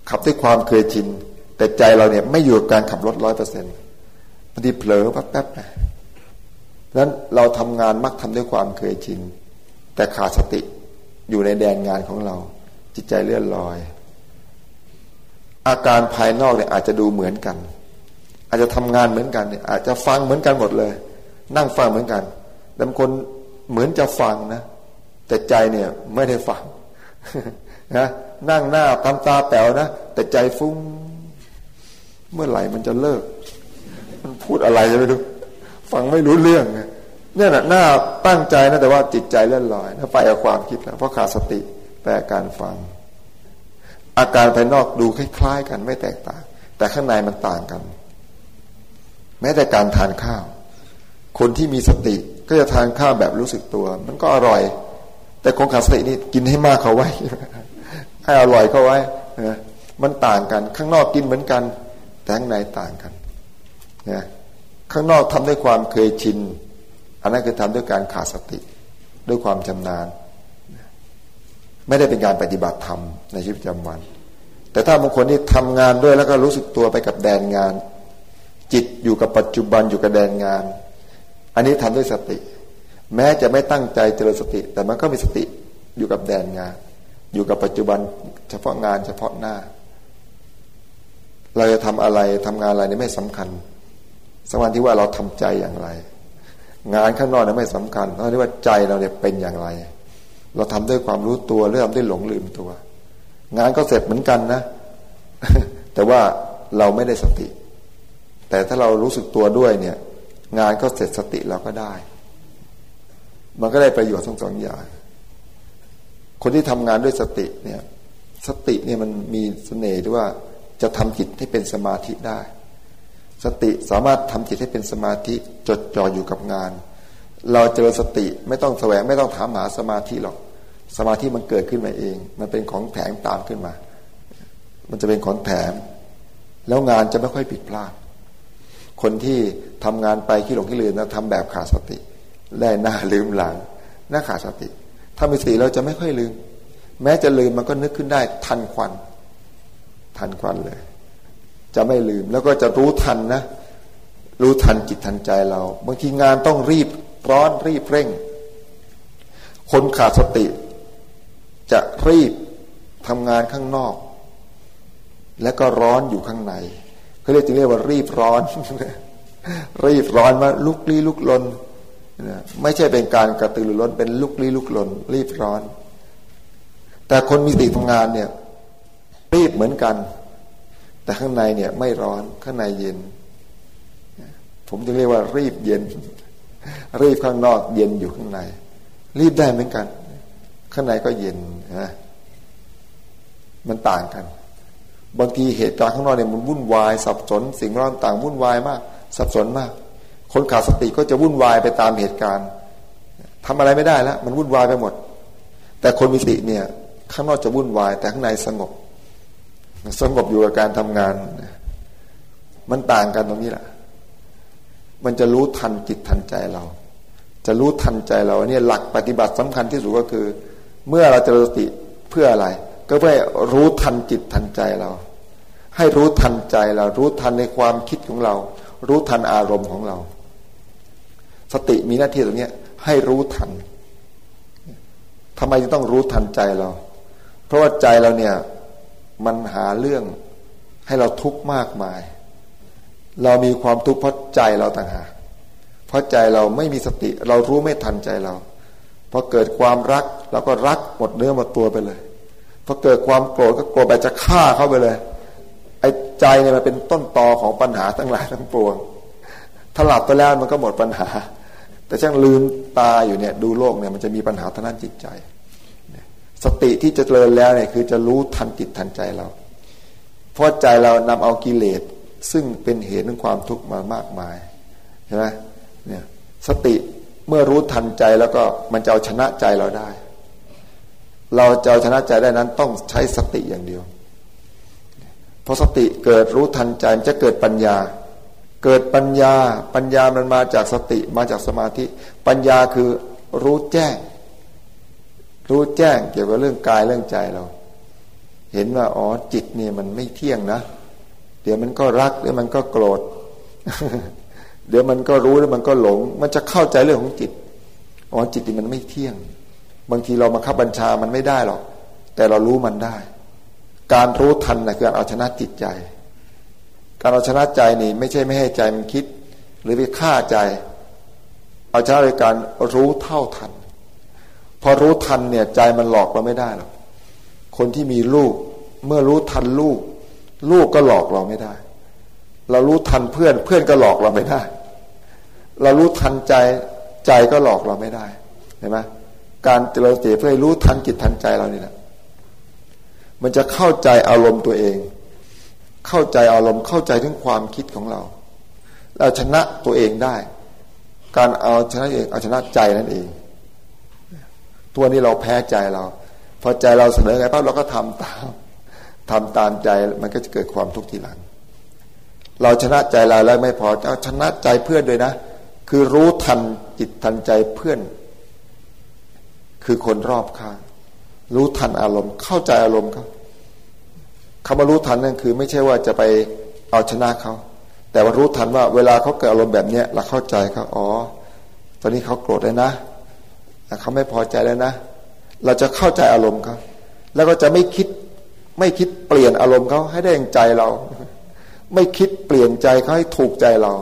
ขับด้วยความเคยชินแต่ใจเราเนี่ยไม่อยู่กับการขับรถร้อยเปอร์เซ็นต์บางทีเผลอแป๊บๆนะนั้นเราทำงานมักทำด้วยความเคยชินแต่ขาดสติอยู่ในแดนงานของเรา จิตใจเลื่อนลอย อาการภายนอกเนี่ยอาจจะดูเหมือนกัน อาจจะทำงานเหมือนกันเนี่ยอาจจะฟังเหมือนกันหมดเลย นั่งฟังเหมือนกันแต่บางคนเหมือนจะฟังนะ แต่ใจเนี่ยไม่ได้ฟัง นะนั่งหน้าทำตาแป๋วนะแต่ใจฟุ้ง เมื่อไหร่มันจะเลิก มันพูดอะไรจะไม่รู้ฟังไม่รู้เรื่องเนี่ยนะหน้าตั้งใจนะแต่ว่าจิตใจเลื่อนลอยนะไปกับความคิดแล้วเพราะขาดสติแปลการฟัง อาการภายนอกดูคล้ายๆกันไม่แตกต่าง แต่ข้างในมันต่างกัน แม้แต่การทานข้าว คนที่มีสติก็จะทานข้าวแบบรู้สึกตัว มันก็อร่อย แต่คนขาดสตินี่กินให้มากเขาไว้ให้อร่อยเขาไว้มันต่างกัน ข้างนอกกินเหมือนกัน แต่ข้างในต่างกันนะข้างนอกทำด้วยความเคยชิน อันนั้นคือทำด้วยการขาดสติ ด้วยความชำนาญ ไม่ได้เป็นการปฏิบัติธรรมในชีวิตประจำวัน แต่ถ้าบางคนที่ทำงานด้วยแล้วก็รู้สึกตัวไปกับแดนงาน จิตอยู่กับปัจจุบันอยู่กับแดนงาน อันนี้ทำด้วยสติ แม้จะไม่ตั้งใจเจริญสติ แต่มันก็มีสติอยู่กับแดนงาน อยู่กับปัจจุบันเฉพาะงานเฉพาะหน้า เราจะทำอะไรทำงานอะไรนี่ไม่สำคัญสำคัญที่ว่าเราทำใจอย่างไร งานข้างนอกนี่ไม่สำคัญเพราะที่ว่าใจเราเนี่ยเป็นอย่างไร เราทำด้วยความรู้ตัวหรือทำด้วยหลงลืมตัว งานก็เสร็จเหมือนกันนะ แต่ว่าเราไม่ได้สติ แต่ถ้าเรารู้สึกตัวด้วยเนี่ย งานก็เสร็จสติเราก็ได้ มันก็ได้ประโยชน์ทั้งสองอย่าง คนที่ทำงานด้วยสติเนี่ย สติเนี่ยมันมีเสน่ห์ที่ว่าจะทำจิตให้เป็นสมาธิได้ สติสามารถทำจิตให้เป็นสมาธิจดจ่ออยู่กับงาน เราเจอสติไม่ต้องแสวงไม่ต้องถามหาสมาธิหรอก สมาธิมันเกิดขึ้นมาเอง มันเป็นของแถมตามขึ้นมา มันจะเป็นของแถม แล้วงานจะไม่ค่อยผิดพลาด คนที่ทำงานไปขี้หลงขี้ลืมนะทำแบบขาดสติ ได้หน้าลืมหลังหน้าขาดสติ ถ้ามีสติเราจะไม่ค่อยลืม แม้จะลืมมันก็นึกขึ้นได้ทันควัน ทันควันเลย จะไม่ลืมแล้วก็จะรู้ทันนะ รู้ทันจิตทันใจเราบางทีงานต้องรีบร้อนรีบเร่ง คนขาดสติ จะรีบทำงานข้างนอก แล้วก็ร้อนอยู่ข้างในเขาเรียกจึงเรียกว่ารีบร้อน รีบร้อนมาลุกลี้ลุกลน ไม่ใช่เป็นการกระตือรือร้นเป็นลุกลี้ลุกลนรีบร้อน แต่คนมีสติทำงานเนี่ยรีบเหมือนกัน แต่ข้างในเนี่ยไม่ร้อนข้างในเย็น ผมจึงเรียกว่ารีบเย็น รีบข้างนอกเย็นอยู่ข้างใน รีบได้เหมือนกัน ข้างในก็เย็นนะมันต่างกัน บางทีเหตุการณ์ข้างนอกเนี่ยมันวุ่นวาย สับสน สิ่งร้อนต่างวุ่นวายมาก สับสนมาก คนขาดสติก็จะวุ่นวายไปตามเหตุการณ์ทำอะไรไม่ได้แล้วมันวุ่นวายไปหมด แต่คนมีสติเนี่ย ข้างนอกจะวุ่นวาย แต่ข้างในสงบ สงบอยู่กับการทำงาน มันต่างกันตรงนี้แหละมันจะรู้ทันจิตทันใจเรา จะรู้ทันใจเราเนี่ยหลักปฏิบัติสำคัญที่สุดก็คือ เมื่อเราจะสติเพื่ออะไร ก็เพื่อรู้ทันจิตทันใจเรา ให้รู้ทันใจเรา รู้ทันในความคิดของเรา รู้ทันอารมณ์ของเรา สติมีหน้าที่ตรงนี้ให้รู้ทันทำไมจะต้องรู้ทันใจเรา เพราะว่าใจเราเนี่ยมันหาเรื่องให้เราทุกข์มากมาย เรามีความทุกข์เพราะใจเราต่างหากเพราะใจเราไม่มีสติ เรารู้ไม่ทันใจเราพอเกิดความรักเราก็รักหมดเนื้อหมดตัวไปเลยพอเกิดความโกรธก็โกรธแบบจะฆ่าเข้าไปเลย ไอ้ใจเนี่ยมันเป็นต้นตอของปัญหาทั้งหลายทั้งปวงถ้าหลับไปแล้วมันก็หมดปัญหา แต่ช่างลืมตาอยู่เนี่ยดูโลกเนี่ยมันจะมีปัญหาทางด้านจิตใจ สติที่จะเจริญแล้วเนี่ยคือจะรู้ทันจิตทันใจเรา เพราะใจเรานำเอากิเลสซึ่งเป็นเหตุของความทุกข์มามากมายใช่ไหมเนี่ยสติเมื่อรู้ทันใจแล้วก็มันจะเอาชนะใจเราได้ เราจะเอาชนะใจได้นั้นต้องใช้สติอย่างเดียวพอสติเกิดรู้ทันใจจะเกิดปัญญา เกิดปัญญาปัญญามันมาจากสติมาจากสมาธิ ปัญญาคือรู้แจ้ง รู้แจ้งเกี่ยวกับเรื่องกายเรื่องใจเรา เห็นว่าอ๋อจิตเนี่ยมันไม่เที่ยงนะ เดี๋ยวมันก็รักเดี๋ยวมันก็โกรธ เดี๋ยวมันก็รู้แล้วมันก็หลง มันจะเข้าใจเรื่องของจิตอ๋อจิตนี่มันไม่เที่ยง บางทีเรามาคับบัญชามันไม่ได้หรอกแต่เรารู้มันได้ การรู้ทันนะคือการเอาชนะจิตใจ การเอาชนะใจนี่ ไม่ใช่ไม่ให้ใจมันคิด หรือไปฆ่าใจ เอาชนะโดยการรู้เท่าทัน พอรู้ทันเนี่ย ใจมันหลอกเราไม่ได้หรอกคนที่มีลูก เมื่อรู้ทันลูก ลูกก็หลอกเราไม่ได้ เรารู้ทันเพื่อน เพื่อนก็หลอกเราไม่ได้ เรารู้ทันใจใจก็หลอกเราไม่ได้เห็นไหมการเจริญสติเพื่อให้รู้ทันจิตทันใจเรานี่แหละมันจะเข้าใจอารมณ์ตัวเอง เข้าใจอารมณ์เข้าใจถึงความคิดของเรา เราชนะตัวเองได้ การเอาชนะเองเอาชนะใจนั่นเอง ตัวนี้เราแพ้ใจเรา พอใจเราเสนอไงปั๊บเราก็ทำตามทำตามใจมันก็จะเกิดความทุกข์ทีหลัง เราชนะใจเราแล้วไม่พอจะชนะใจเพื่อนด้วยนะ คือรู้ทันจิตทันใจเพื่อน คือคนรอบข้าง รู้ทันอารมณ์ เข้าใจอารมณ์เขา คำว่ารู้ทันนั่นคือ ไม่ใช่ว่าจะไปเอาชนะเขาแต่ว่ารู้ทันว่าเวลาเขาเกิดอารมณ์แบบเนี้ยเราเข้าใจเขาอ๋อ ตอนนี้เขาโกรธแล้วนะเขาไม่พอใจแล้วนะ เราจะเข้าใจอารมณ์เขาแล้วก็จะไม่คิดไม่คิดเปลี่ยนอารมณ์เขาให้ได้อย่างใจเรา ไม่คิดเปลี่ยนใจเขาให้ถูกใจเรา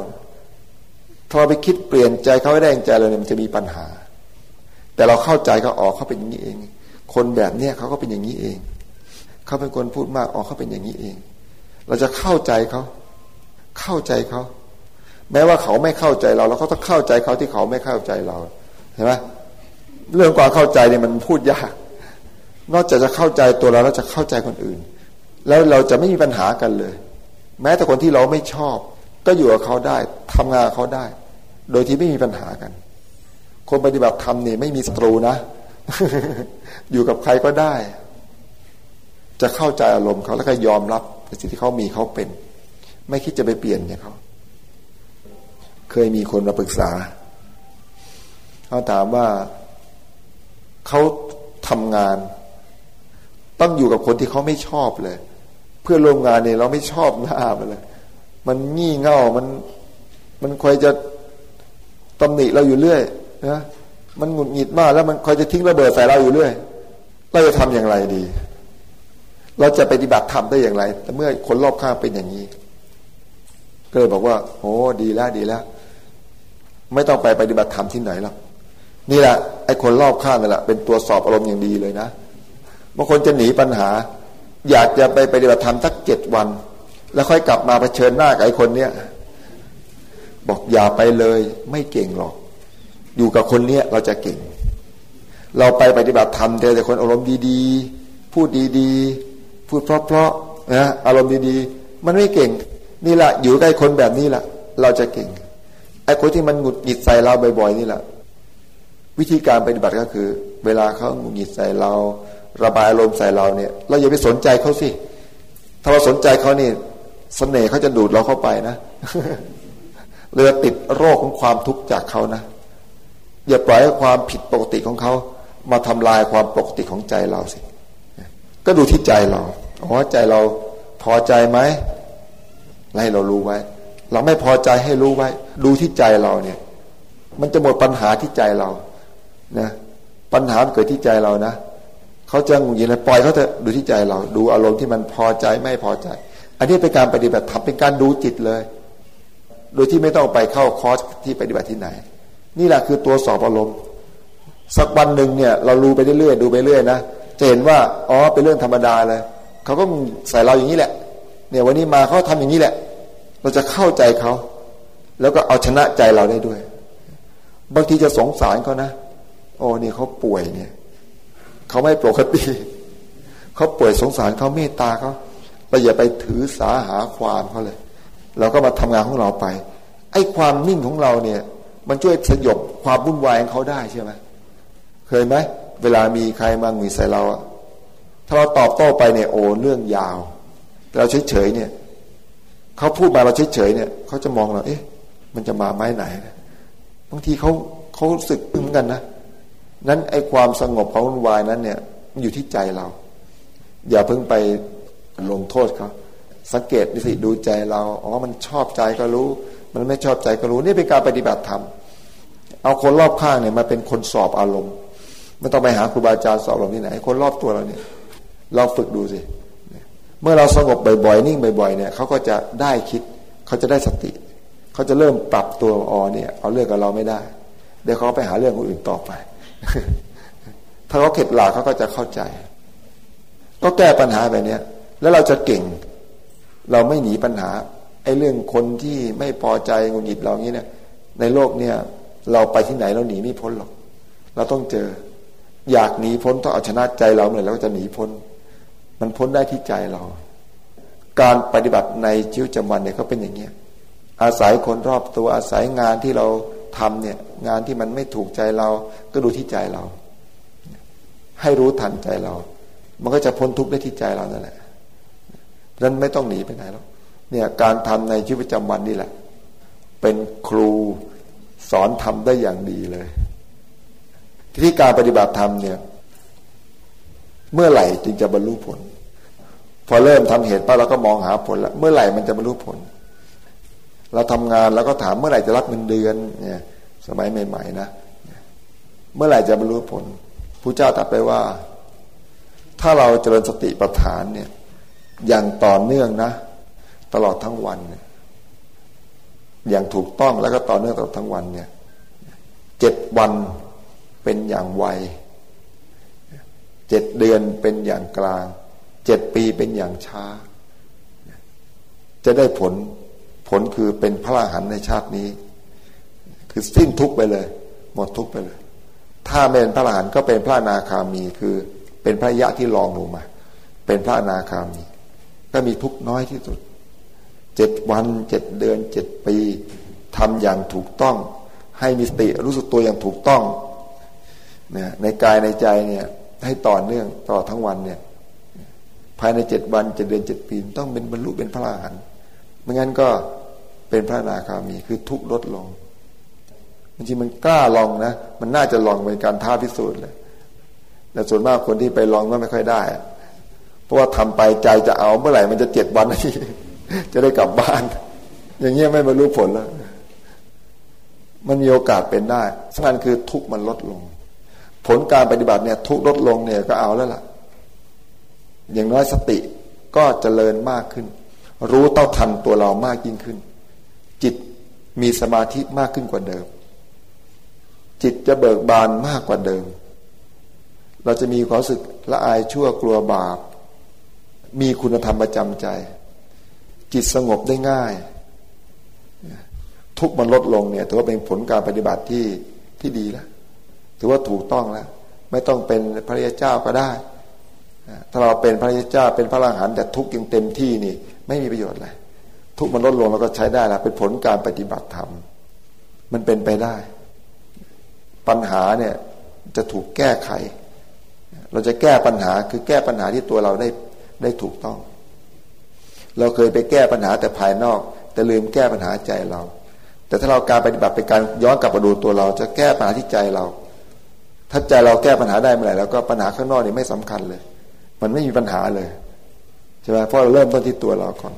พอไปคิดเปลี่ยนใจเขาให้ได้ยังใจเราเนี่ยมันจะมีปัญหา แต่เราเข้าใจเขาออกเขาเป็นอย่างนี้เอง คนแบบเนี้ยเขาก็เป็นอย่างนี้เอง เขาเป็นคนพูดมากออกเขาเป็นอย่างนี้เอง เราจะเข้าใจเขา เข้าใจเขา แม้ว่าเขาไม่เข้าใจเรา เราก็ต้องเข้าใจเขาที่เขาไม่เข้าใจเราเห็นไหมเรื่องความเข้าใจเนี่ยมันพูดยาก นอกจากจะเข้าใจตัวเราแล้วจะเข้าใจคนอื่น แล้วเราจะไม่มีปัญหากันเลย แม้แต่คนที่เราไม่ชอบ ก็อยู่กับเขาได้ทำงานเขาได้ โดยที่ไม่มีปัญหากัน คนปฏิบัติธรรมนี่ไม่มีศัตรูนะ อยู่กับใครก็ได้ จะเข้าใจอารมณ์เขาแล้วก็ยอมรับในสิ่งที่เขามีเขาเป็น ไม่คิดจะไปเปลี่ยนอย่างเขาเคยมีคนมาปรึกษาเขาถามว่าเขาทำงาน ต้องอยู่กับคนที่เขาไม่ชอบเลย เพื่อร่วมงานเนี่ยเราไม่ชอบหน้ามันเลย มันงี่เง่ามัน มันคอยจะตำหนิเราอยู่เรื่อยนะมันหงุดหงิดมากแล้วมันคอยจะทิ้งระเบิดใส่เราอยู่เรื่อยเราจะทำอย่างไรดี เราจะปฏิบัติธรรมได้อย่างไรแต่เมื่อคนรอบข้างเป็นอย่างนี้ ก็เลยบอกว่าโอ้ดีแล้วดีแล้ว ไม่ต้องไปปฏิบัติธรรมที่ไหนหรอกนี่แหละไอ้คนรอบข้างนั่นแหละเป็นตัวสอบอารมณ์อย่างดีเลยนะบางคนจะหนีปัญหา อยากจะไปปฏิบัติธรรมสักเจ็ดวัน แล้วค่อยกลับมาเผชิญหน้ากับไอ้คนเนี้ยบอกอย่าไปเลย ไม่เก่งหรอก อยู่กับคนเนี้ยเราจะเก่ง เราไปปฏิบัติธรรมเจอแต่คนอารมณ์ดีๆ พูดดีๆ พูดเพราะๆนะอารมณ์ดีๆ มันไม่เก่ง นี่แหละอยู่ใกล้คนแบบนี้แหละเราจะเก่งไอ้คนที่มันหงุดหงิดใส่เราบ่อยๆนี่แหละวิธีการปฏิบัติก็คือ เวลาเขาหงุดหงิดใส่เรา ระบายอารมณ์ใส่เราเนี่ย เราอย่าไปสนใจเขาสิถ้าเราสนใจเขานี่สเสน่ห์เขาจะดูดเราเข้าไปนะเรือติดโรคของความทุกข์จากเขานะ อย่าปล่อยให้ความผิดปกติของเขา มาทำลายความปกติของใจเราสิ ก็ดูที่ใจเราอ๋อใจเราพอใจไหมให้เรารู้ไว้ เราไม่พอใจให้รู้ไว้ ดูที่ใจเราเนี่ย มันจะหมดปัญหาที่ใจเรานะปัญหาเกิดที่ใจเรานะเขาจะงุนงิดปล่อยเขาเถอะดูที่ใจเรา ดูอารมณ์ที่มันพอใจไม่พอใจ อันนี้เป็นการปฏิบัติธรรมเป็นการดูจิตเลย โดยที่ไม่ต้องไปเข้าคอร์สที่ปฏิบัติที่ไหน นี่แหละคือตัวสอบอารมณ์ สักวันหนึ่งเนี่ย เรารู้ไปเรื่อยๆดูไปเรื่อยนะ จะเห็นว่าอ๋อเป็นเรื่องธรรมดาเลยเขาก็ใส่เราอย่างนี้แหละ เนี่ยวันนี้มาเขาทำอย่างนี้แหละ เราจะเข้าใจเขา แล้วก็เอาชนะใจเราได้ด้วย บางทีจะสงสารเขานะโอ้นี่เขาป่วยเนี่ยเขาไม่ปกติเขาป่วยสงสารเขาเมตตาเขาเราอย่าไปถือสาหาความเขาเลย เราก็มาทำงานของเราไป ไอ้ความนิ่งของเราเนี่ย มันช่วยสยบความวุ่นวายของเขาได้ใช่ไหมเคยไหม เวลามีใครมาหงุดใส่เราอะถ้าเราตอบโต้ไปเนี่ยโอ้เรื่องยาว แต่เราเฉยๆเนี่ยเขาพูดมาเราเฉยๆเนี่ยเขาจะมองเรา เอ๊ะ มันจะมาไม้ไหนบางทีเขาเขาสึกอึ้งกันนะนั้นไอ้ความสงบของวุ่นวายนั้นเนี่ยมันอยู่ที่ใจเรา อย่าเพิ่งไปลงโทษเขาสังเกตดิสิดูใจเราอ๋อมันชอบใจก็รู้ มันไม่ชอบใจก็รู้ นี่เป็นการปฏิบัติธรรมเอาคนรอบข้างเนี่ยมาเป็นคนสอบอารมณ์ ไม่ต้องไปหาครูบาอาจารย์สอบอารมณ์ที่ไหน คนรอบตัวเราเนี่ย เราฝึกดูสิ เมื่อเราสงบบ่อยๆ นิ่งบ่อยๆ เนี่ยเขาก็จะได้คิด เขาจะได้สติ เขาจะเริ่มปรับตัวอ๋อเนี่ยเอาเรื่องกับเราไม่ได้ เดี๋ยวเขาไปหาเรื่องคนอื่นต่อไป ถ้าเขาเข็ดหลาเขาก็จะเข้าใจ ก็แก้ปัญหาแบบนี้แล้วเราจะเก่ง เราไม่หนีปัญหาไอ้เรื่องคนที่ไม่พอใจงุนหงิดเรางี้เนี่ยในโลกเนี่ย เราไปที่ไหนเราหนีไม่พ้นหรอก เราต้องเจอ อยากหนีพ้นต้องเอาชนะใจเราหน่อยแล้วจะหนีพ้น มันพ้นได้ที่ใจเรา การปฏิบัติในชีวิตประจำวันเนี่ยเขาเป็นอย่างเงี้ยอาศัยคนรอบตัวอาศัยงานที่เราทำเนี่ยงานที่มันไม่ถูกใจเรา ก็ดูที่ใจเรา ให้รู้ทันใจเรา มันก็จะพ้นทุกข์ได้ที่ใจเรานั่นแหละนั้นไม่ต้องหนีไปไหนหรอกเนี่ยการทำในชีวิตประจำวันนี่แหละ เป็นครูสอนทำได้อย่างดีเลย ที่การปฏิบัติธรรมเนี่ย เมื่อไหร่จึงจะบรรลุผล พอเริ่มทำเหตุไปเราก็มองหาผลแล้วเมื่อไหร่มันจะบรรลุผล เราทำงานแล้วก็ถามเมื่อไหร่จะรับเงินเดือนเนี่ย สมัยใหม่ ๆ นะเมื่อไหร่จะบรรลุผลผู้เจ้าตรัสไปว่า ถ้าเราเจริญสติปัฏฐานเนี่ย อย่างต่อเนื่องนะ ตลอดทั้งวันเนี่ยอย่างถูกต้องแล้วก็ต่อเนื่องตลอดทั้งวันเนี่ยเจ็ดวัน เป็นอย่างไวเจ็ดเดือนเป็นอย่างกลางเจ็ดปีเป็นอย่างช้า จะได้ผลผลคือเป็นพระอรหันต์ในชาตินี้ คือสิ้นทุกไปเลย หมดทุกไปเลย ถ้าไม่เป็นพระอรหันต์ก็เป็นพระนาคามีคือเป็นพระยะที่รองลงมา เป็นพระนาคามี ก็มีทุกน้อยที่สุดเจ็ดวันเจ็ดเดือนเจ็ดปีทำอย่างถูกต้อง ให้มีสติรู้สึกตัวอย่างถูกต้อง นี่ยในกายในใจเนี่ยให้ต่อเนื่องตลอดทั้งวันเนี่ยภายในเจ็ดวันเจ็ดเดือนเจ็ดปีต้องเป็นบรรลุเป็นพระอรหันต์ไม่งั้นก็เป็นพระนาคามีคือทุกลดลงจริงมันกล้าลองนะ มันน่าจะลองเป็นการท้าพิสูจน์เลยแต่ส่วนมากคนที่ไปลองก็ไม่ค่อยได้ เพราะว่าทำไปใจจะเอาเมื่อไหร่มันจะเจ็ดวันทีจะได้กลับบ้าน อย่างเงี้ยไม่บรรลุผลแล้ว มันมีโอกาสเป็นได้สำคัญคือทุกมันลดลง ผลการปฏิบัติเนี่ยทุกลดลงเนี่ยก็เอาแล้วล่ะ อย่างน้อยสติก็เจริญมากขึ้น รู้เต้าทันตัวเรามากยิ่งขึ้น จิตมีสมาธิมากขึ้นกว่าเดิม จิตจะเบิกบานมากกว่าเดิม เราจะมีความสึกละอายชั่วกลัวบาป มีคุณธรรมประจำใจ จิตสงบได้ง่าย ทุกมันลดลงเนี่ยถือว่าเป็นผลการปฏิบัติที่ที่ดีแล้ว ถือว่าถูกต้องแล้ว ไม่ต้องเป็นพระยาเจ้าก็ได้ ถ้าเราเป็นพระยาเจ้าเป็นพระอรหันต์แต่ทุกข์ยังเต็มที่นี่ ไม่มีประโยชน์เลยทุกข์มันลดลงเราก็ใช้ได้แล้วเป็นผลการปฏิบัติธรรมมันเป็นไปได้ ปัญหาเนี่ยจะถูกแก้ไข เราจะแก้ปัญหาคือแก้ปัญหาที่ตัวเราได้ได้ถูกต้อง เราเคยไปแก้ปัญหาแต่ภายนอก แต่ลืมแก้ปัญหาใจเรา แต่ถ้าเราการปฏิบัติเป็นการย้อนกลับมาดูตัวเรา จะแก้ปัญหาที่ใจเรา ถ้าใจเราแก้ปัญหาได้เมื่อไหร่แล้วก็ปัญหาข้างนอกนี่ไม่สำคัญเลย มันไม่มีปัญหาเลยใช่ไหมเพราะเราเริ่มต้นที่ตัวเราก่อน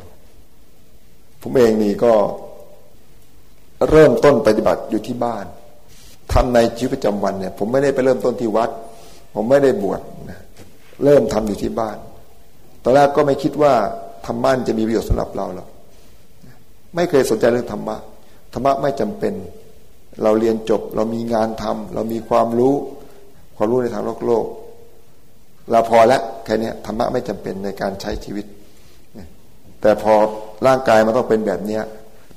ผมเองนี่ก็เริ่มต้นปฏิบัติอยู่ที่บ้านทำในชีวิตประจำวันเนี่ย ผมไม่ได้ไปเริ่มต้นที่วัด ผมไม่ได้บวชนะเริ่มทำอยู่ที่บ้าน ตอนแรกก็ไม่คิดว่าธรรมะจะมีประโยชน์สำหรับเราหรอกไม่เคยสนใจเรื่องธรรมะธรรมะไม่จำเป็น เราเรียนจบ เรามีงานทำเรามีความรู้ ความรู้ในทางโลกโลก เราพอแล้วแค่นี้ธรรมะไม่จำเป็นในการใช้ชีวิต แต่พอร่างกายมันต้องเป็นแบบเนี้ย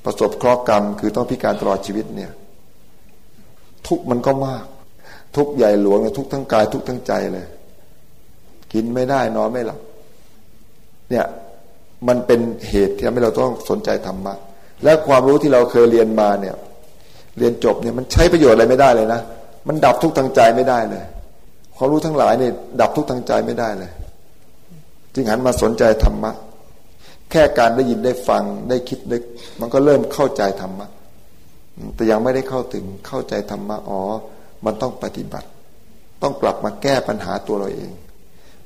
ประสบเคราะห์กรรม คือต้องพิการตลอดชีวิตเนี่ย ทุกมันก็มาก ทุกใหญ่หลวงทุกทั้งกาย ทุกทั้งใจเลย กินไม่ได้นอนไม่หลับเนี่ยมันเป็นเหตุที่ทำให้เราต้องสนใจธรรมะ และความรู้ที่เราเคยเรียนมาเนี่ย เรียนจบเนี่ยมันใช้ประโยชน์อะไรไม่ได้เลยนะ มันดับทุกทางใจไม่ได้เลยความรู้ทั้งหลายเนี่ยดับทุกทางใจไม่ได้เลย จึงหันมาสนใจธรรมะ แค่การได้ยินได้ฟังได้คิดนึก มันก็เริ่มเข้าใจธรรมะ แต่ยังไม่ได้เข้าถึงเข้าใจธรรมะอ๋อ มันต้องปฏิบัติ ต้องกลับมาแก้ปัญหาตัวเราเอง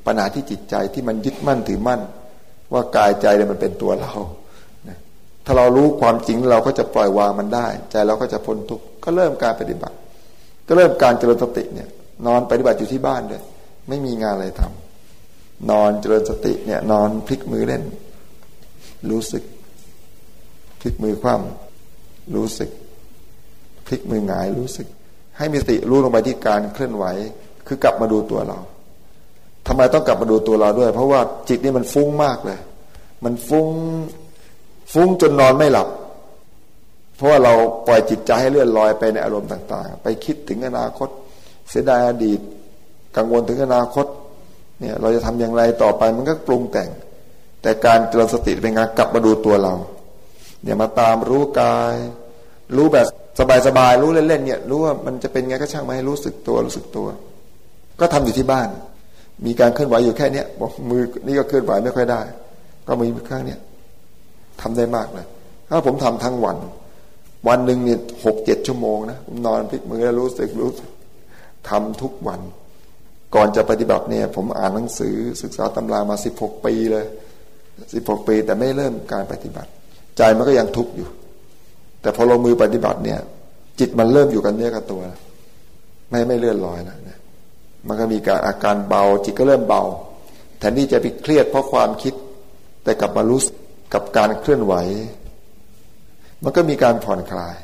ปัญหาที่จิตใจที่มันยึดมั่นถือมั่น ว่ากายใจเนี่ยมันเป็นตัวเราถ้าเรารู้ความจริงเราก็จะปล่อยวางมันได้ ใจเราก็จะพ้นทุกข์ก็เริ่มการปฏิบัติ ก็เริ่มการเจริญสติเนี่ย นอนปฏิบัติอยู่ที่บ้านเลยไม่มีงานอะไรทำนอนเจริญสติเนี่ย นอนพลิกมือเล่น รู้สึก พลิกมือคว่ำรู้สึก พลิกมือหงายรู้สึก ให้มีสติรู้ลงไปที่การเคลื่อนไหว คือกลับมาดูตัวเราทำไมต้องกลับมาดูตัวเราด้วย เพราะว่าจิตนี่มันฟุ้งมากเลย มันฟุ้งฟุ้งจนนอนไม่หลับ เพราะว่าเราปล่อยจิตใจให้เลื่อนลอยไปในอารมณ์ต่าง ๆ ไปคิดถึงอนาคต เสียดายอดีต กังวลถึงอนาคตเนี่ยเราจะทำอย่างไรต่อไปมันก็ปรุงแต่ง แต่การเจริญสติเป็นการกลับมาดูตัวเราเนี่ยมาตามรู้กาย รู้แบบสบายๆรู้เล่นๆเนี่ยรู้ว่ามันจะเป็นไงก็ช่างมาให้รู้สึกตัวรู้สึกตัว ก็ทำอยู่ที่บ้าน มีการเคลื่อนไหวอยู่แค่เนี้ยบอกมือนี่ก็เคลื่อนไหวไม่ค่อยได้ ก็มีข้างเนี้ยทำได้มากเลยถ้าผมทำทั้งวัน วันหนึ่งเนี่ยหกเจ็ดชั่วโมงนะผมนอนพลิกมือแล้วรู้สึกรู้สึกทำทุกวัน ก่อนจะปฏิบัติเนี่ย ผมอ่านหนังสือศึกษาตำรามาสิบหกปีเลยสิบหกปี แต่ไม่เริ่มการปฏิบัติ ใจมันก็ยังทุกข์อยู่ แต่พอลงมือปฏิบัติเนี่ย จิตมันเริ่มอยู่กันเนื้อกับตัว ไม่ไม่เลื่อนลอยแล้วนะมันก็มีการอาการเบา จิตก็เริ่มเบาแทนที่จะไปเครียดเพราะความคิด แต่กลับมารู้กับการเคลื่อนไหว มันก็มีการผ่อนคลาย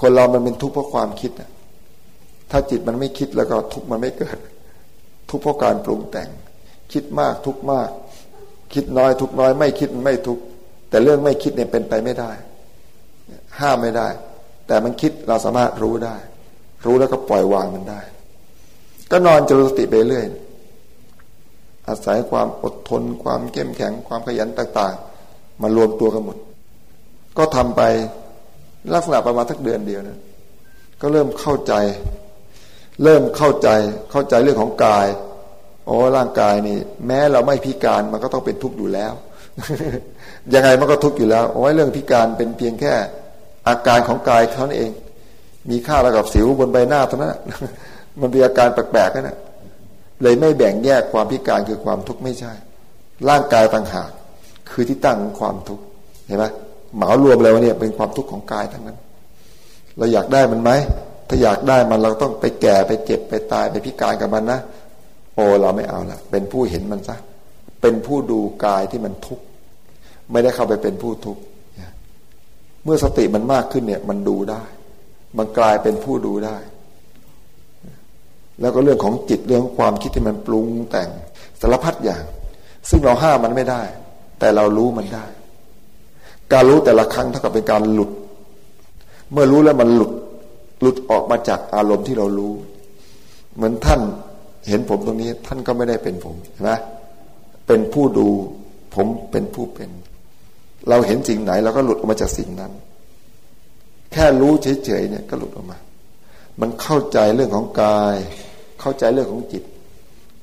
คนเรามันเป็นทุกข์เพราะความคิดถ้าจิตมันไม่คิดแล้วก็ทุกข์มันไม่เกิด ทุกข์เพราะการปรุงแต่ง คิดมากทุกข์มาก คิดน้อย ทุกน้อย ไม่คิดไม่ทุกข์แต่เรื่องไม่คิดเนี่ยเป็นไปไม่ได้ ห้ามไม่ได้ แต่มันคิดเราสามารถรู้ได้ รู้แล้วก็ปล่อยวางมันได้ ก็นอนจริญสติไปเรื่อยอาศัยความอดทน ความเข้มแข็ง ความขยันต่าง ๆ มารวมตัวกันหมด ก็ทำไปลักษณะประมาณสักเดือนเดียวนะก็เริ่มเข้าใจ เริ่มเข้าใจเข้าใจเรื่องของกายโอ้ร่างกายนี่ แม้เราไม่พิการมันก็ต้องเป็นทุกข์อยู่แล้วยังไงมันก็ทุกข์อยู่แล้วโอ้ยเรื่องพิการเป็นเพียงแค่อาการของกายเท่านั้นเอง มีค่าระกับสิวบนใบหน้าเท่านั้นมันเป็นอาการแปลกๆกันนะเลยไม่แบ่งแยกความพิการคือความทุกข์ไม่ใช่ ร่างกายต่างหากคือที่ตั้งของความทุกข์เห็นไหม เหมารวมแล้วเนี่ยเป็นความทุกข์ของกายทั้งนั้น เราอยากได้มันไหม ถ้าอยากได้มันเราต้องไปแก่ไปเจ็บไปตายไปพิการกับมันนะโอ้เราไม่เอาละเป็นผู้เห็นมันซะเป็นผู้ดูกายที่มันทุกข์ไม่ได้เข้าไปเป็นผู้ทุกข์เมื่อสติมันมากขึ้นเนี่ย มันดูได้ มันกลายเป็นผู้ดูได้ แล้วก็เรื่องของจิตเรื่องความคิดที่มันปรุงแต่งสารพัดอย่าง ซึ่งเราห้ามมันไม่ได้ แต่เรารู้มันได้ การรู้แต่ละครั้งเท่ากับเป็นการหลุด เมื่อรู้แล้วมันหลุด หลุดออกมาจากอารมณ์ที่เรารู้ เหมือนท่านเห็นผมตรงนี้ ท่านก็ไม่ได้เป็นผมเห็นไหมเป็นผู้ดูผมเป็นผู้เป็น เราเห็นสิ่งไหนเราก็หลุดออกมาจากสิ่งนั้น แค่รู้เฉยๆเนี่ยก็หลุดออกมา มันเข้าใจเรื่องของกาย เข้าใจเรื่องของจิต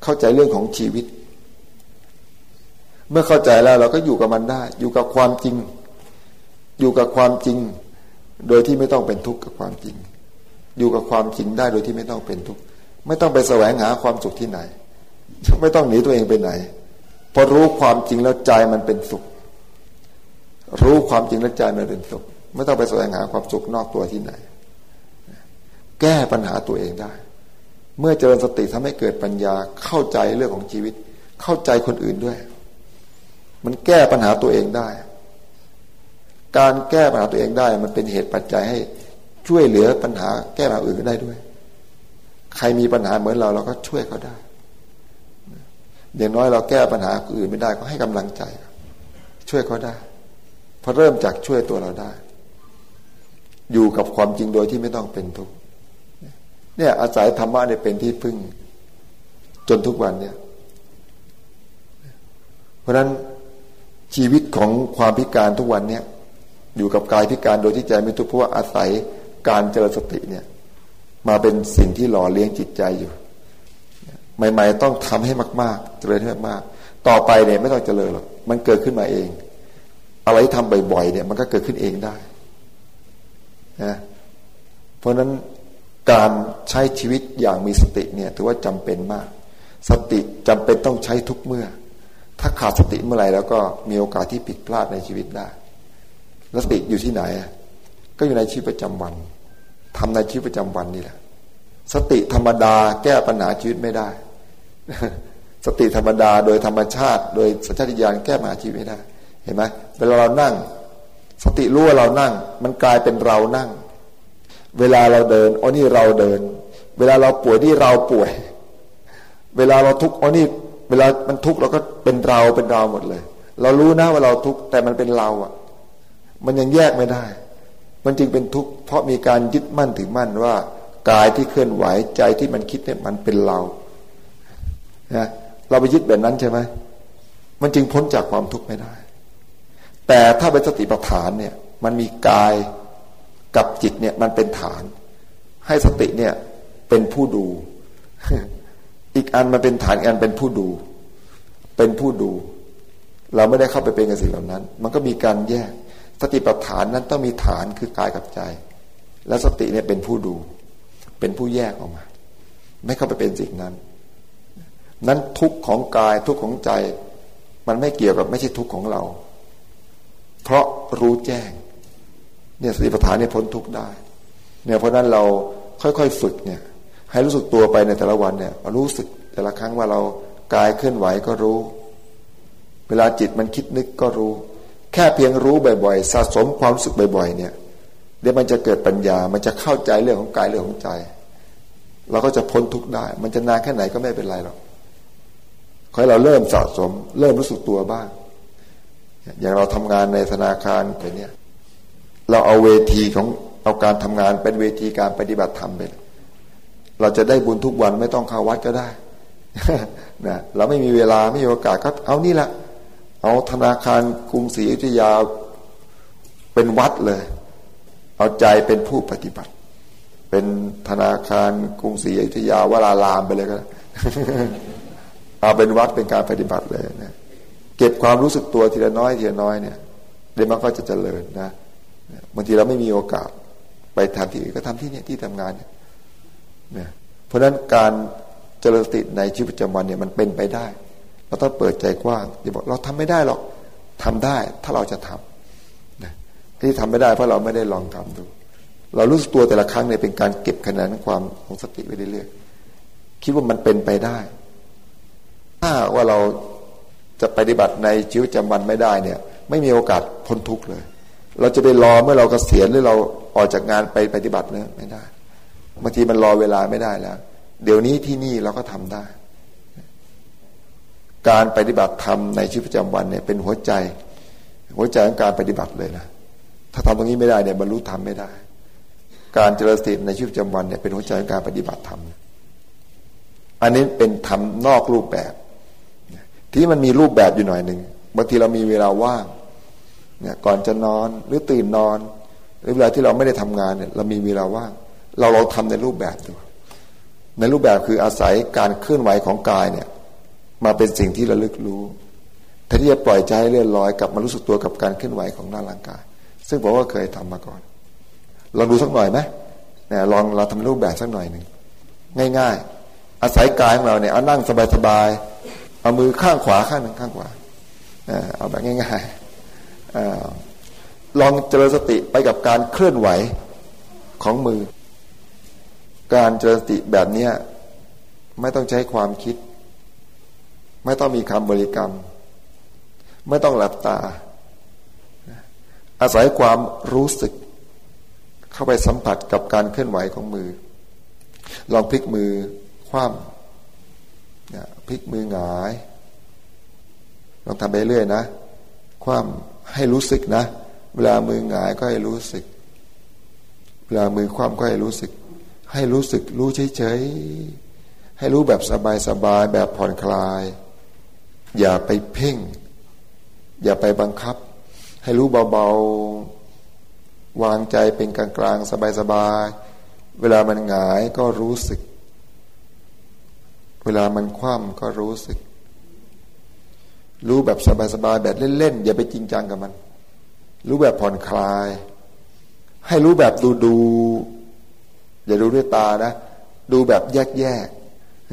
เข้าใจเรื่องของชีวิต เมื่อเข้าใจแล้วเราก็อยู่กับมันได้ อยู่กับความจริง อยู่กับความจริง โดยที่ไม่ต้องเป็นทุกข์กับความจริง อยู่กับความจริงได้โดยที่ไม่ต้องเป็นทุกข์ไม่ต้องไปแสวงหาความสุขที่ไหน ไม่ต้องหนีตัวเองไปไหนพอรู้ความจริงแล้วใจมันเป็นสุข รู้ความจริงแล้วใจมันเป็นสุข ไม่ต้องไปแสวงหาความสุขนอกตัวที่ไหน แก้ปัญหาตัวเองได้ เมื่อเจริญสติทำให้เกิดปัญญาเข้าใจเรื่องของชีวิต เข้าใจคนอื่นด้วย มันแก้ปัญหาตัวเองได้ การแก้ปัญหาตัวเองได้ มันเป็นเหตุปัจจัยให้ช่วยเหลือปัญหาแก้ปัญหาอื่นได้ด้วย ใครมีปัญหาเหมือนเราเราก็ช่วยเขาได้อย่างน้อยเราแก้ปัญหาอื่นไม่ได้ก็ให้กำลังใจ ช่วยเขาได้พอเริ่มจากช่วยตัวเราได้ อยู่กับความจริงโดยที่ไม่ต้องเป็นทุกข์เนี่ยอาศัยธรรมะเนี่ยเป็นที่พึ่ง จนทุกวันเนี่ย เพราะฉะนั้นชีวิตของความพิการทุกวันเนี่ย อยู่กับกายพิการโดยที่ใจไม่ทุกข์เพราะว่าอาศัยการเจริญสติเนี่ย มาเป็นสิ่งที่หล่อเลี้ยงจิตใจอยู่ ใหม่ ๆ ต้องทำให้มาก ๆ เจริญให้มากๆต่อไปเนี่ยไม่ต้องเจริญหรอกมันเกิดขึ้นมาเอง อะไรที่ทำบ่อยๆเนี่ย มันก็เกิดขึ้นเองได้นะเพราะนั้นการใช้ชีวิตอย่างมีสติเนี่ย ถือว่าจำเป็นมาก สติจำเป็นต้องใช้ทุกเมื่อ ถ้าขาดสติเมื่อไหร่แล้วก็มีโอกาสที่ผิดพลาดในชีวิตได้ สติอยู่ที่ไหน ก็อยู่ในชีวิตประจำวันทำในชีวิตประจำวันนี่แหละ สติธรรมดาแก้ปัญหาชีวิตไม่ได้ สติธรรมดาโดยธรรมชาติ โดยสัญชาตญาณแก้ปัญหาชีวิตไม่ได้ เห็นไหมเวลาเรานั่ง สติรู้ว่าเรานั่ง มันกลายเป็นเรานั่ง เวลาเราเดินอ๋อนี่เราเดิน เวลาเราป่วยนี่เราป่วย เวลาเราทุกข์อ๋อนี่เวลามันทุกข์เราก็เป็นเราเป็นเราหมดเลย เรารู้นะว่าเราทุกข์แต่มันเป็นเราอะ มันยังแยกไม่ได้ มันจึงเป็นทุกข์เพราะมีการยึดมั่นถือมั่นว่ากายที่เคลื่อนไหวใจที่มันคิดเนี่ยมันเป็นเรานะเราไปยึดแบบนั้นใช่ไหมมันจึงพ้นจากความทุกข์ไม่ได้ แต่ถ้าเป็นสติปัฏฐานเนี่ย มันมีกายกับจิตเนี่ยมันเป็นฐาน ให้สติเนี่ยเป็นผู้ดู อีกอันมันเป็นฐานอันเป็นผู้ดู เป็นผู้ดู เราไม่ได้เข้าไปเป็นกับสิ่งเหล่านั้น มันก็มีการแยก สติปัฏฐานนั้นต้องมีฐานคือกายกับใจ และสติเนี่ยเป็นผู้ดู เป็นผู้แยกออกมา ไม่เข้าไปเป็นสิ่งนั้น นั้นทุกข์ของกายทุกข์ของใจ มันไม่เกี่ยวกับไม่ใช่ทุกข์ของเรา เพราะรู้แจ้ง เนี่ยสติปัฏฐานเนี่ยพ้นทุกข์ได้ เนี่ยเพราะนั้นเราค่อยๆฝึกเนี่ย ให้รู้สึกตัวไปในแต่ละวันเนี่ยรู้สึกแต่ละครั้งว่าเรากายเคลื่อนไหวก็รู้ เวลาจิตมันคิดนึกก็รู้ แค่เพียงรู้บ่อยๆ สะสมความรู้สึกบ่อย ๆ เนี่ยเดี๋ยวมันจะเกิดปัญญา มันจะเข้าใจเรื่องของกายเรื่องของใจ เราก็จะพ้นทุกข์ได้ มันจะนานแค่ไหนก็ไม่เป็นไรหรอกขอให้เราเริ่มสะสม เริ่มรู้สึกตัวบ้าง อย่างเราทำงานในธนาคารไปเนี่ย เราเอาเวทีของเอาการทำงานเป็นเวทีการปฏิบัติธรรมไปเราจะได้บุญทุกวันไม่ต้องเข้าวัดก็ได้นะเราไม่มีเวลาไม่มีโอกาสก็เอานี่แหละ เอาธนาคารกรุงศรีอยุธยาเป็นวัดเลย เอาใจเป็นผู้ปฏิบัติ เป็นธนาคารกรุงศรีอยุธยาวรารามไปเลยก็เอาเป็นวัดเป็นการปฏิบัติเลยนะเก็บความรู้สึกตัวทีละน้อยทีละน้อยเนี่ยเดี๋ยวมันก็จะเจริญนะบางทีเราไม่มีโอกาสไปทำที่อื่นก็ทำที่เนี่ยที่ทำงานเนี่ยเพราะฉะนั้นการเจริญสติในชีวิตประจำวันเนี่ยมันเป็นไปได้ เราต้องเปิดใจกว้างอย่าบอกเราทำไม่ได้หรอกทำได้ ถ้าเราจะทำนะที่ทำไม่ได้เพราะเราไม่ได้ลองทำดู เรารู้สึกตัวแต่ละครั้งเนี่ยเป็นการเก็บคะแนนความของสติไว้เรื่อยๆคิดว่ามันเป็นไปได้ ถ้าว่าเราจะปฏิบัติในชีวิตประจำวันไม่ได้เนี่ย ไม่มีโอกาสพ้นทุกข์เลย เราจะไปรอเมื่อเรากเกษียณหรือเราออกจากงานไปปฏิบัติเนี่ยไม่ได้บางทีมันรอเวลาไม่ได้แล้ว เดี๋ยวนี้ที่นี่เราก็ทำได้ การปฏิบัติธรรมในชีวิตประจำวันเนี่ยเป็นหัวใจ หัวใจของการปฏิบัติเลยนะถ้าทำตรงนี้ไม่ได้เนี่ยบรรลุธรรมไม่ได้ การเจริญสติในชีวิตประจำวันเนี่ยเป็นหัวใจของการปฏิบัติธรรมอันนี้เป็นธรรมนอกรูปแบบ ที่มันมีรูปแบบอยู่หน่อยหนึ่งบางทีเรามีเวลาว่างเนี่ยก่อนจะนอนหรือตื่นนอน หรือเวลาที่เราไม่ได้ทำงานเนี่ยเรามีเวลาว่าง เราลองทำในรูปแบบดูในรูปแบบคืออาศัยการเคลื่อนไหวของกายเนี่ย มาเป็นสิ่งที่ระลึกรู้แทนที่จะปล่อยใจใเลื่อนลอยกลับมารู้สึกตัวกับการเคลื่อนไหวของหน้าร่างกาย ซึ่งผมว่าเคยทำมาก่อน ลองดูสักหน่อยไหมเนี่ยลองเราทำรูปแบบสักหน่อยหนึ่งง่าย ๆ อาศัยกายของเราเนี่ยเอานั่งสบายๆเอามือข้างขวาข้างหนึ่งข้างขวาเอาแบบง่ายๆลองเจริญสติไปกับการเคลื่อนไหวของมือ การเจริญสติแบบเนี้ยไม่ต้องใช้ความคิด ไม่ต้องมีคำบริกรรม ไม่ต้องหลับตา อาศัยความรู้สึก เข้าไปสัมผัสกับการเคลื่อนไหวของมือ ลองพลิกมือคว่ำพลิกมือหงาย ลองทำไปเรื่อยนะ คว่ำให้รู้สึกนะ เวลามือหงายก็ให้รู้สึก เวลามือคว่ำก็ให้รู้สึก ให้รู้สึกรู้เฉยๆให้รู้แบบสบายๆแบบผ่อนคลาย อย่าไปเพ่ง อย่าไปบังคับ ให้รู้เบาๆ วางใจเป็นกลางๆ สบายๆ เวลามันหงายก็รู้สึก เวลามันคว่ำก็รู้สึก รู้แบบสบายๆ แบบเล่นๆ อย่าไปจริงจังกับมัน รู้แบบผ่อนคลาย ให้รู้แบบดูๆ อย่าดูด้วยตานะ ดูแบบแยกแยก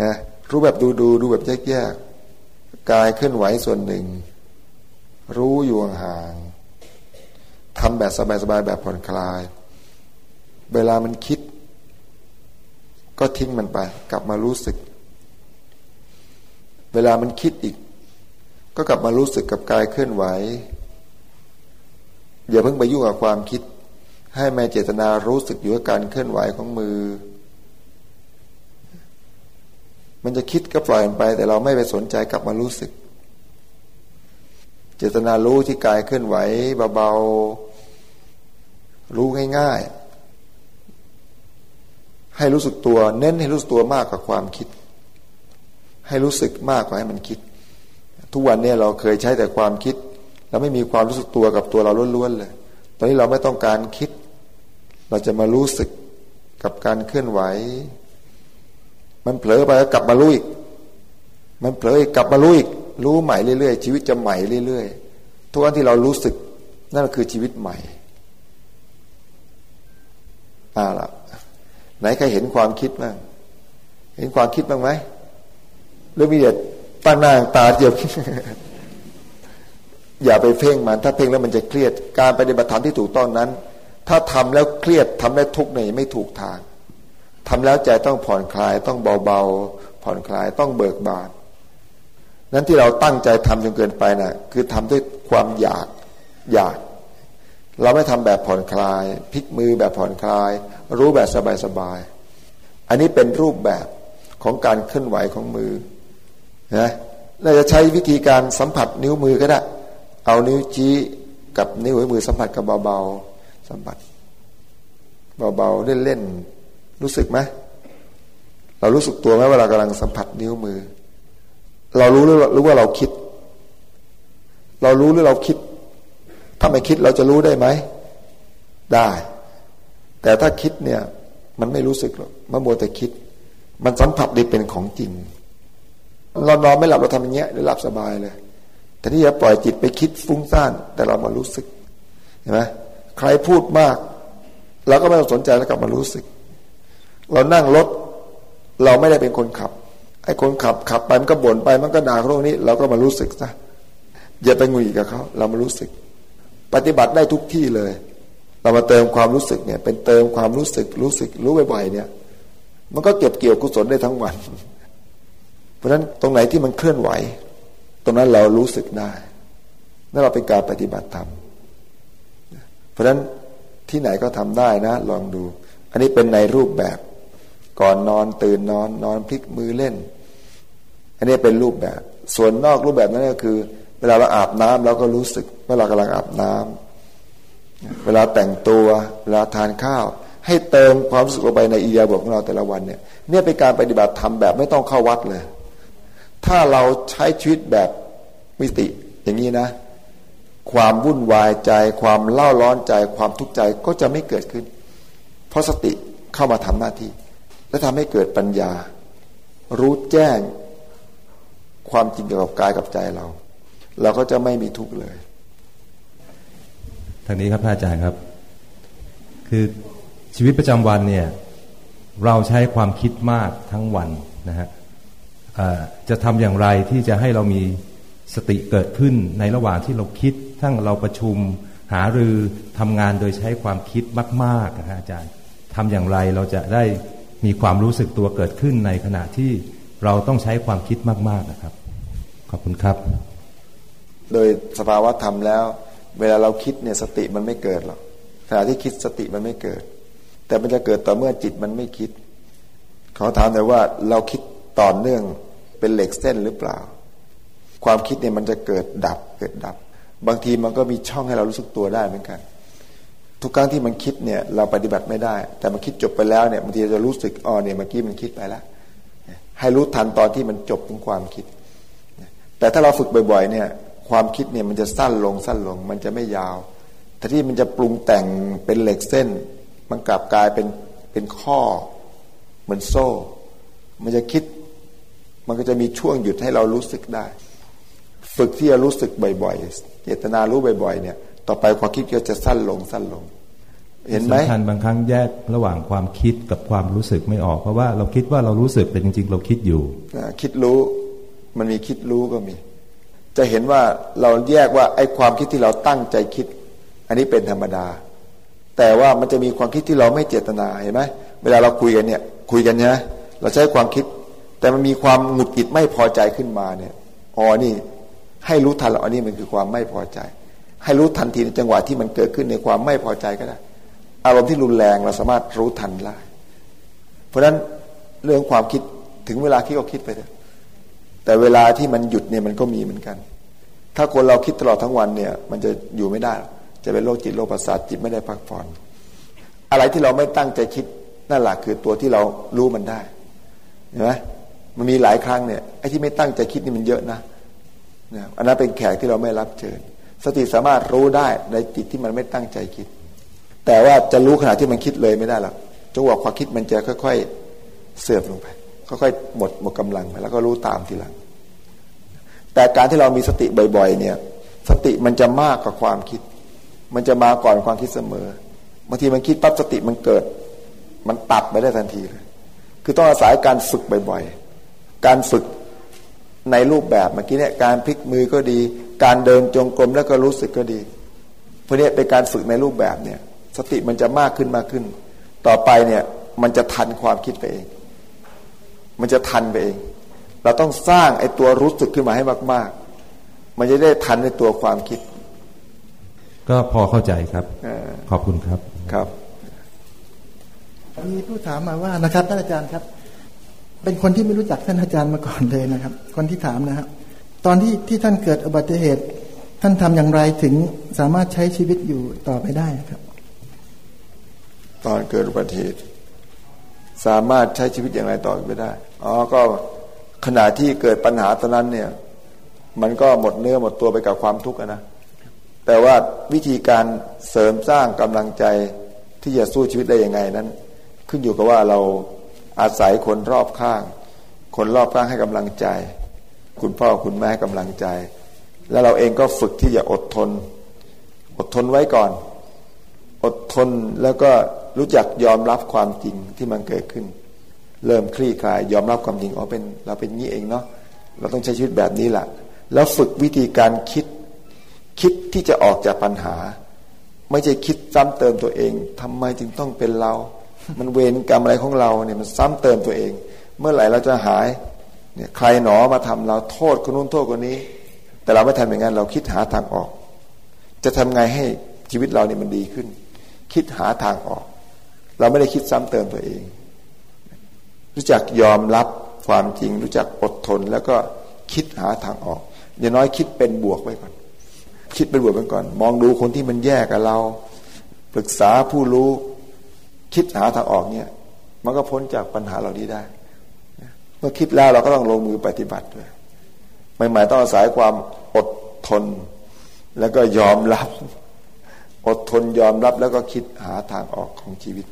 นะรู้แบบดูดูดูแบบแยกแย กายเคลื่อนไหวส่วนหนึ่ง รู้อยู่ห่างทำแบบสบายๆแบบผ่อนคลาย เวลามันคิด ก็ทิ้งมันไป กลับมารู้สึก เวลามันคิดอีก ก็กลับมารู้สึกกับกายเคลื่อนไหว อย่าเพิ่งไปยุ่งกับความคิด ให้แม่เจตนารู้สึกอยู่กับการเคลื่อนไหวของมือ มันจะคิดก็ปล่อยมันไป แต่เราไม่ไปสนใจกลับมารู้สึก เจตนารู้ที่กายเคลื่อนไหวเบาๆรู้ง่ายๆ ให้รู้สึกตัว เน้นให้รู้สึกตัวมากกว่าความคิด ให้รู้สึกมากกว่าให้มันคิด ทุกวันนี้เราเคยใช้แต่ความคิดเราไม่มีความรู้สึกตัวกับตัวเราล้วนๆเลย ตอนนี้เราไม่ต้องการคิด เราจะมารู้สึกกับการเคลื่อนไหว มันเผลอไปก็กลับมารู้อีก มันเผลออีกกลับมารู้อีก รู้ใหม่เรื่อยๆ ชีวิตจะใหม่เรื่อยๆ ทุกวันที่เรารู้สึกนั่นคือชีวิตใหม่อ่าล่ะ ไหนใครเห็นความคิดบ้าง เห็นความคิดบ้างไหมหรือมีแต่ตั้งหน้าตาเดียวอย่าไปเพ่งมัน ถ้าเพ่งแล้วมันจะเครียด การปฏิบัติธรรมที่ถูกต้องนั้น ถ้าทำแล้วเครียดทำแล้วทุกข์เนี่ยไม่ถูกทาง ทำแล้วใจต้องผ่อนคลายต้องเบาๆ ผ่อนคลายต้องเบิกบานนั้นที่เราตั้งใจทำจนเกินไปนะ่ะคือทำด้วยความอยากอยาก เราไม่ทำแบบผ่อนคลายพลิกมือแบบผ่อนคลาย รู้แบบสบายๆอันนี้เป็นรูปแบบของการเคลื่อนไหวของมือนะเราจะใช้วิธีการสัมผัสนิ้วมือก็ได้เอานิ้วชี้กับนิ้วมือสัมผัสกับเบาๆสัมผัสเบาๆเล่นๆ รู้สึกไหมเรารู้สึกตัวไหมเวลากำลังสัมผัสนิ้วมือ เรารู้หรือรู้ว่าเราคิด เรารู้หรือเราคิด ถ้าไม่คิดเราจะรู้ได้ไหม ได้ แต่ถ้าคิดเนี่ย มันไม่รู้สึกหรอกมันโมแต่คิด มันสัมผัสได้เป็นของจริง เรานอนไม่หลับเราทำอย่างเงี้ยหรือหลับสบายเลย แต่ที่จะปล่อยจิตไปคิดฟุ้งซ่าน แต่เรามารู้สึกเห็นไหมใครพูดมากเราก็ไม่ต้องสนใจแล้วกลับมารู้สึก เรานั่งรถ เราไม่ได้เป็นคนขับ ไอ้คนขับขับไปมันก็บ่นไปมันก็ด่าเรื่องนี้ เราก็มารู้สึกซะอย่าไปงุยกับเขาเรามารู้สึก ปฏิบัติได้ทุกที่เลย เรามาเติมความรู้สึกเนี่ย เป็นเติมความรู้สึกรู้สึกรู้บ่อยๆเนี่ย มันก็เก็บเกี่ยวกุศลได้ทั้งวัน เพราะฉะนั้นตรงไหนที่มันเคลื่อนไหว ตรงนั้นเรารู้สึกได้นั่นเราเป็นการปฏิบัติธรรมเพราะฉะนั้นที่ไหนก็ทำได้นะ ลองดู อันนี้เป็นในรูปแบบ ก่อนนอนตื่นนอนนอนพลิกมือเล่น อันนี้เป็นรูปแบบ ส่วนนอกรูปแบบนั้นก็คือ เวลาเราอาบน้ำเราก็รู้สึกเวลากำลังอาบน้ำเวลาแต่งตัวเวลาทานข้าว ให้เติมความรู้สึกลงไปในอียาบทของเราแต่ละวันเนี่ยเนี่ยเป็นการปฏิบัติธรรมแบบไม่ต้องเข้าวัดเลย ถ้าเราใช้ชีวิตแบบมิติอย่างนี้นะ ความวุ่นวายใจ ความเล่าร้อนใจ ความทุกข์ใจก็จะไม่เกิดขึ้น เพราะสติเข้ามาทำหน้าที่ และทำให้เกิดปัญญา รู้แจ้งความจริงเกี่ยวกับกายกับใจเรา เราก็จะไม่มีทุกข์เลยทางนี้ครับพระอาจารย์ครับ คือชีวิตประจำวันเนี่ยเราใช้ความคิดมากทั้งวันนะฮะจะทำอย่างไรที่จะให้เรามีสติเกิดขึ้นในระหว่างที่เราคิด ทั้งเราประชุมหารือทำงานโดยใช้ความคิดมากๆนะอาจารย์ทำอย่างไรเราจะได้ มีความรู้สึกตัวเกิดขึ้นในขณะที่เราต้องใช้ความคิดมาก ๆนะครับ ขอบคุณครับ โดยสภาวะธรรมแล้ว เวลาเราคิดเนี่ยสติมันไม่เกิดหรอกขณะที่คิดสติมันไม่เกิด แต่มันจะเกิดต่อเมื่อจิตมันไม่คิดขาถามแต่ว่าเราคิดต่อเนื่องเป็นเหล็กเส้นหรือเปล่า ความคิดเนี่ยมันจะเกิดดับเกิดดับ บางทีมันก็มีช่องให้เรารู้สึกตัวได้เหมือนกัน ทุกครั้งที่มันคิดเนี่ยเราปฏิบัติไม่ได้ แต่มันคิดจบไปแล้วเนี่ยบางทีจะรู้สึกอ๋อเนี่ยเมื่อกี้มันคิดไปแล้วให้รู้ทันตอนที่มันจบของความคิด แต่ถ้าเราฝึกบ่อยๆเนี่ยความคิดเนี่ยมันจะสั้นลงสั้นลง มันจะไม่ยาวแต่ที่มันจะปรุงแต่งเป็นเหล็กเส้น มันกลับกลายเป็นเป็นข้อเหมือนโซ่ มันจะคิด มันก็จะมีช่วงหยุดให้เรารู้สึกได้ ฝึกที่จะรู้สึกบ่อยๆ เจตนารู้บ่อยๆเนี่ย ต่อไปความคิดก็จะสั้นลงสั้นลง เห็นไหมสำคัญบางครั้งแยกระหว่างความคิดกับความรู้สึกไม่ออก เพราะว่าเราคิดว่าเรารู้สึกแต่จริง ๆ เราคิดอยู่คิดรู้มันมีคิดรู้ก็มี จะเห็นว่าเราแยกว่าไอ้ความคิดที่เราตั้งใจคิด อันนี้เป็นธรรมดา แต่ว่ามันจะมีความคิดที่เราไม่เจตนาเห็นไหมเวลาเราคุยกันเนี่ย คุยกันเนี่ยเราใช้ความคิด แต่มันมีความหงุดหงิดไม่พอใจขึ้นมาเนี่ยอ๋อนี่ให้รู้ทันแล้วอันนี้มันคือความไม่พอใจ ให้รู้ทันทีในจังหวะที่มันเกิดขึ้นในความไม่พอใจก็ได้ อารมณ์ที่รุนแรงเราสามารถรู้ทันได้ เพราะฉะนั้นเรื่องความคิดถึงเวลาคิดก็คิดไปเถอะแต่เวลาที่มันหยุดเนี่ยมันก็มีเหมือนกัน ถ้าคนเราคิดตลอดทั้งวันเนี่ย มันจะอยู่ไม่ได้ จะเป็นโรคจิตโรคประสาทจิตไม่ได้พักผ่อน อะไรที่เราไม่ตั้งใจคิดนั่นแหละคือตัวที่เรารู้มันได้เห็นไหมมันมีหลายครั้งเนี่ยไอ้ที่ไม่ตั้งใจคิดนี่มันเยอะนะนะอันนั้นเป็นแขกที่เราไม่รับเชิญ สติสามารถรู้ได้ในจิตที่มันไม่ตั้งใจคิด แต่ว่าจะรู้ขณะที่มันคิดเลยไม่ได้หรอกจังหวะความคิดมันจะค่อยๆ เสื่อมลงไปค่อยๆหมดหมดกำลังไปแล้วก็รู้ตามทีหลัง แต่การที่เรามีสติบ่อย ๆ เนี่ย สติมันจะมากกว่าความคิด มันจะมาก่อนความคิดเสมอบางทีมันคิดปั๊บสติมันเกิด มันตัดไปได้ทันทีเลย คือต้องอาศัยการฝึกบ่อยๆ การฝึก ในรูปแบบเมื่อกี้เนี่ยการพลิกมือก็ดี การเดินจงกรมแล้วก็รู้สึกก็ดีเพราะนี้เป็นการฝึกในรูปแบบเนี่ย สติมันจะมากขึ้นมากขึ้น ต่อไปเนี่ยมันจะทันความคิดไปเอง มันจะทันไปเอง เราต้องสร้างไอ้ตัวรู้สึกขึ้นมาให้มาก ๆ มันจะได้ทันในตัวความคิด ก็พอเข้าใจครับขอบคุณครับครับ มีผู้ถามมาว่านะครับท่านอาจารย์ครับ เป็นคนที่ไม่รู้จักท่านอาจารย์มาก่อนเลยนะครับ คนที่ถามนะครับ ตอนที่ที่ท่านเกิดอุบัติเหตุ ท่านทำอย่างไรถึงสามารถใช้ชีวิตอยู่ต่อไปได้ครับ ตอนเกิดอุบัติเหตุ สามารถใช้ชีวิตอย่างไรต่อไปได้อ๋อก็ขณะที่เกิดปัญหาตอนนั้นเนี่ย มันก็หมดเนื้อหมดตัวไปกับความทุกข์นะแต่ว่าวิธีการเสริมสร้างกำลังใจที่จะสู้ชีวิตได้ยังไงนั้น ขึ้นอยู่กับว่าเรา อาศัยคนรอบข้าง คนรอบข้างให้กำลังใจ คุณพ่อคุณแม่ให้กำลังใจ แล้วเราเองก็ฝึกที่จะอดทน อดทนไว้ก่อน อดทนแล้วก็รู้จักยอมรับความจริงที่มันเกิดขึ้น เริ่มคลี่คลาย ยอมรับความจริงอ๋อเป็น เราเป็นงี้เองเนาะเราต้องใช้ชีวิตแบบนี้แหละแล้วฝึกวิธีการคิด คิดที่จะออกจากปัญหา ไม่ใช่คิดซ้ำเติมตัวเองทำไมจึงต้องเป็นเรา มันเวรกรรมอะไรของเราเนี่ยมันซ้ำเติมตัวเอง เมื่อไหร่เราจะหายเนี่ยใครหนอมาทำเราโทษคนนู้นโทษคนนี้ แต่เราไม่ทำอย่างนั้นเราคิดหาทางออก จะทำไงให้ชีวิตเราเนี่ยมันดีขึ้น คิดหาทางออก เราไม่ได้คิดซ้ำเติมตัวเอง รู้จักยอมรับความจริง รู้จักอดทนแล้วก็คิดหาทางออกอย่างน้อยคิดเป็นบวกไว้ก่อน คิดเป็นบวกไว้ก่อน มองดูคนที่มันแย่กับเรา ปรึกษาผู้รู้ คิดหาทางออกเนี่ย มันก็พ้นจากปัญหาเหล่านี้ได้ เมื่อคิดแล้วเราก็ต้องลงมือปฏิบัติด้วยใหม่ๆต้องอาศัยความอดทน แล้วก็ยอมรับ อดทนยอมรับแล้วก็คิดหาทางออกของชีวิต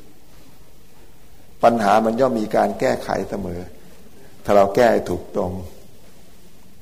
ปัญหามันย่อมมีการแก้ไขเสมอ ถ้าเราแก้ถูกตรง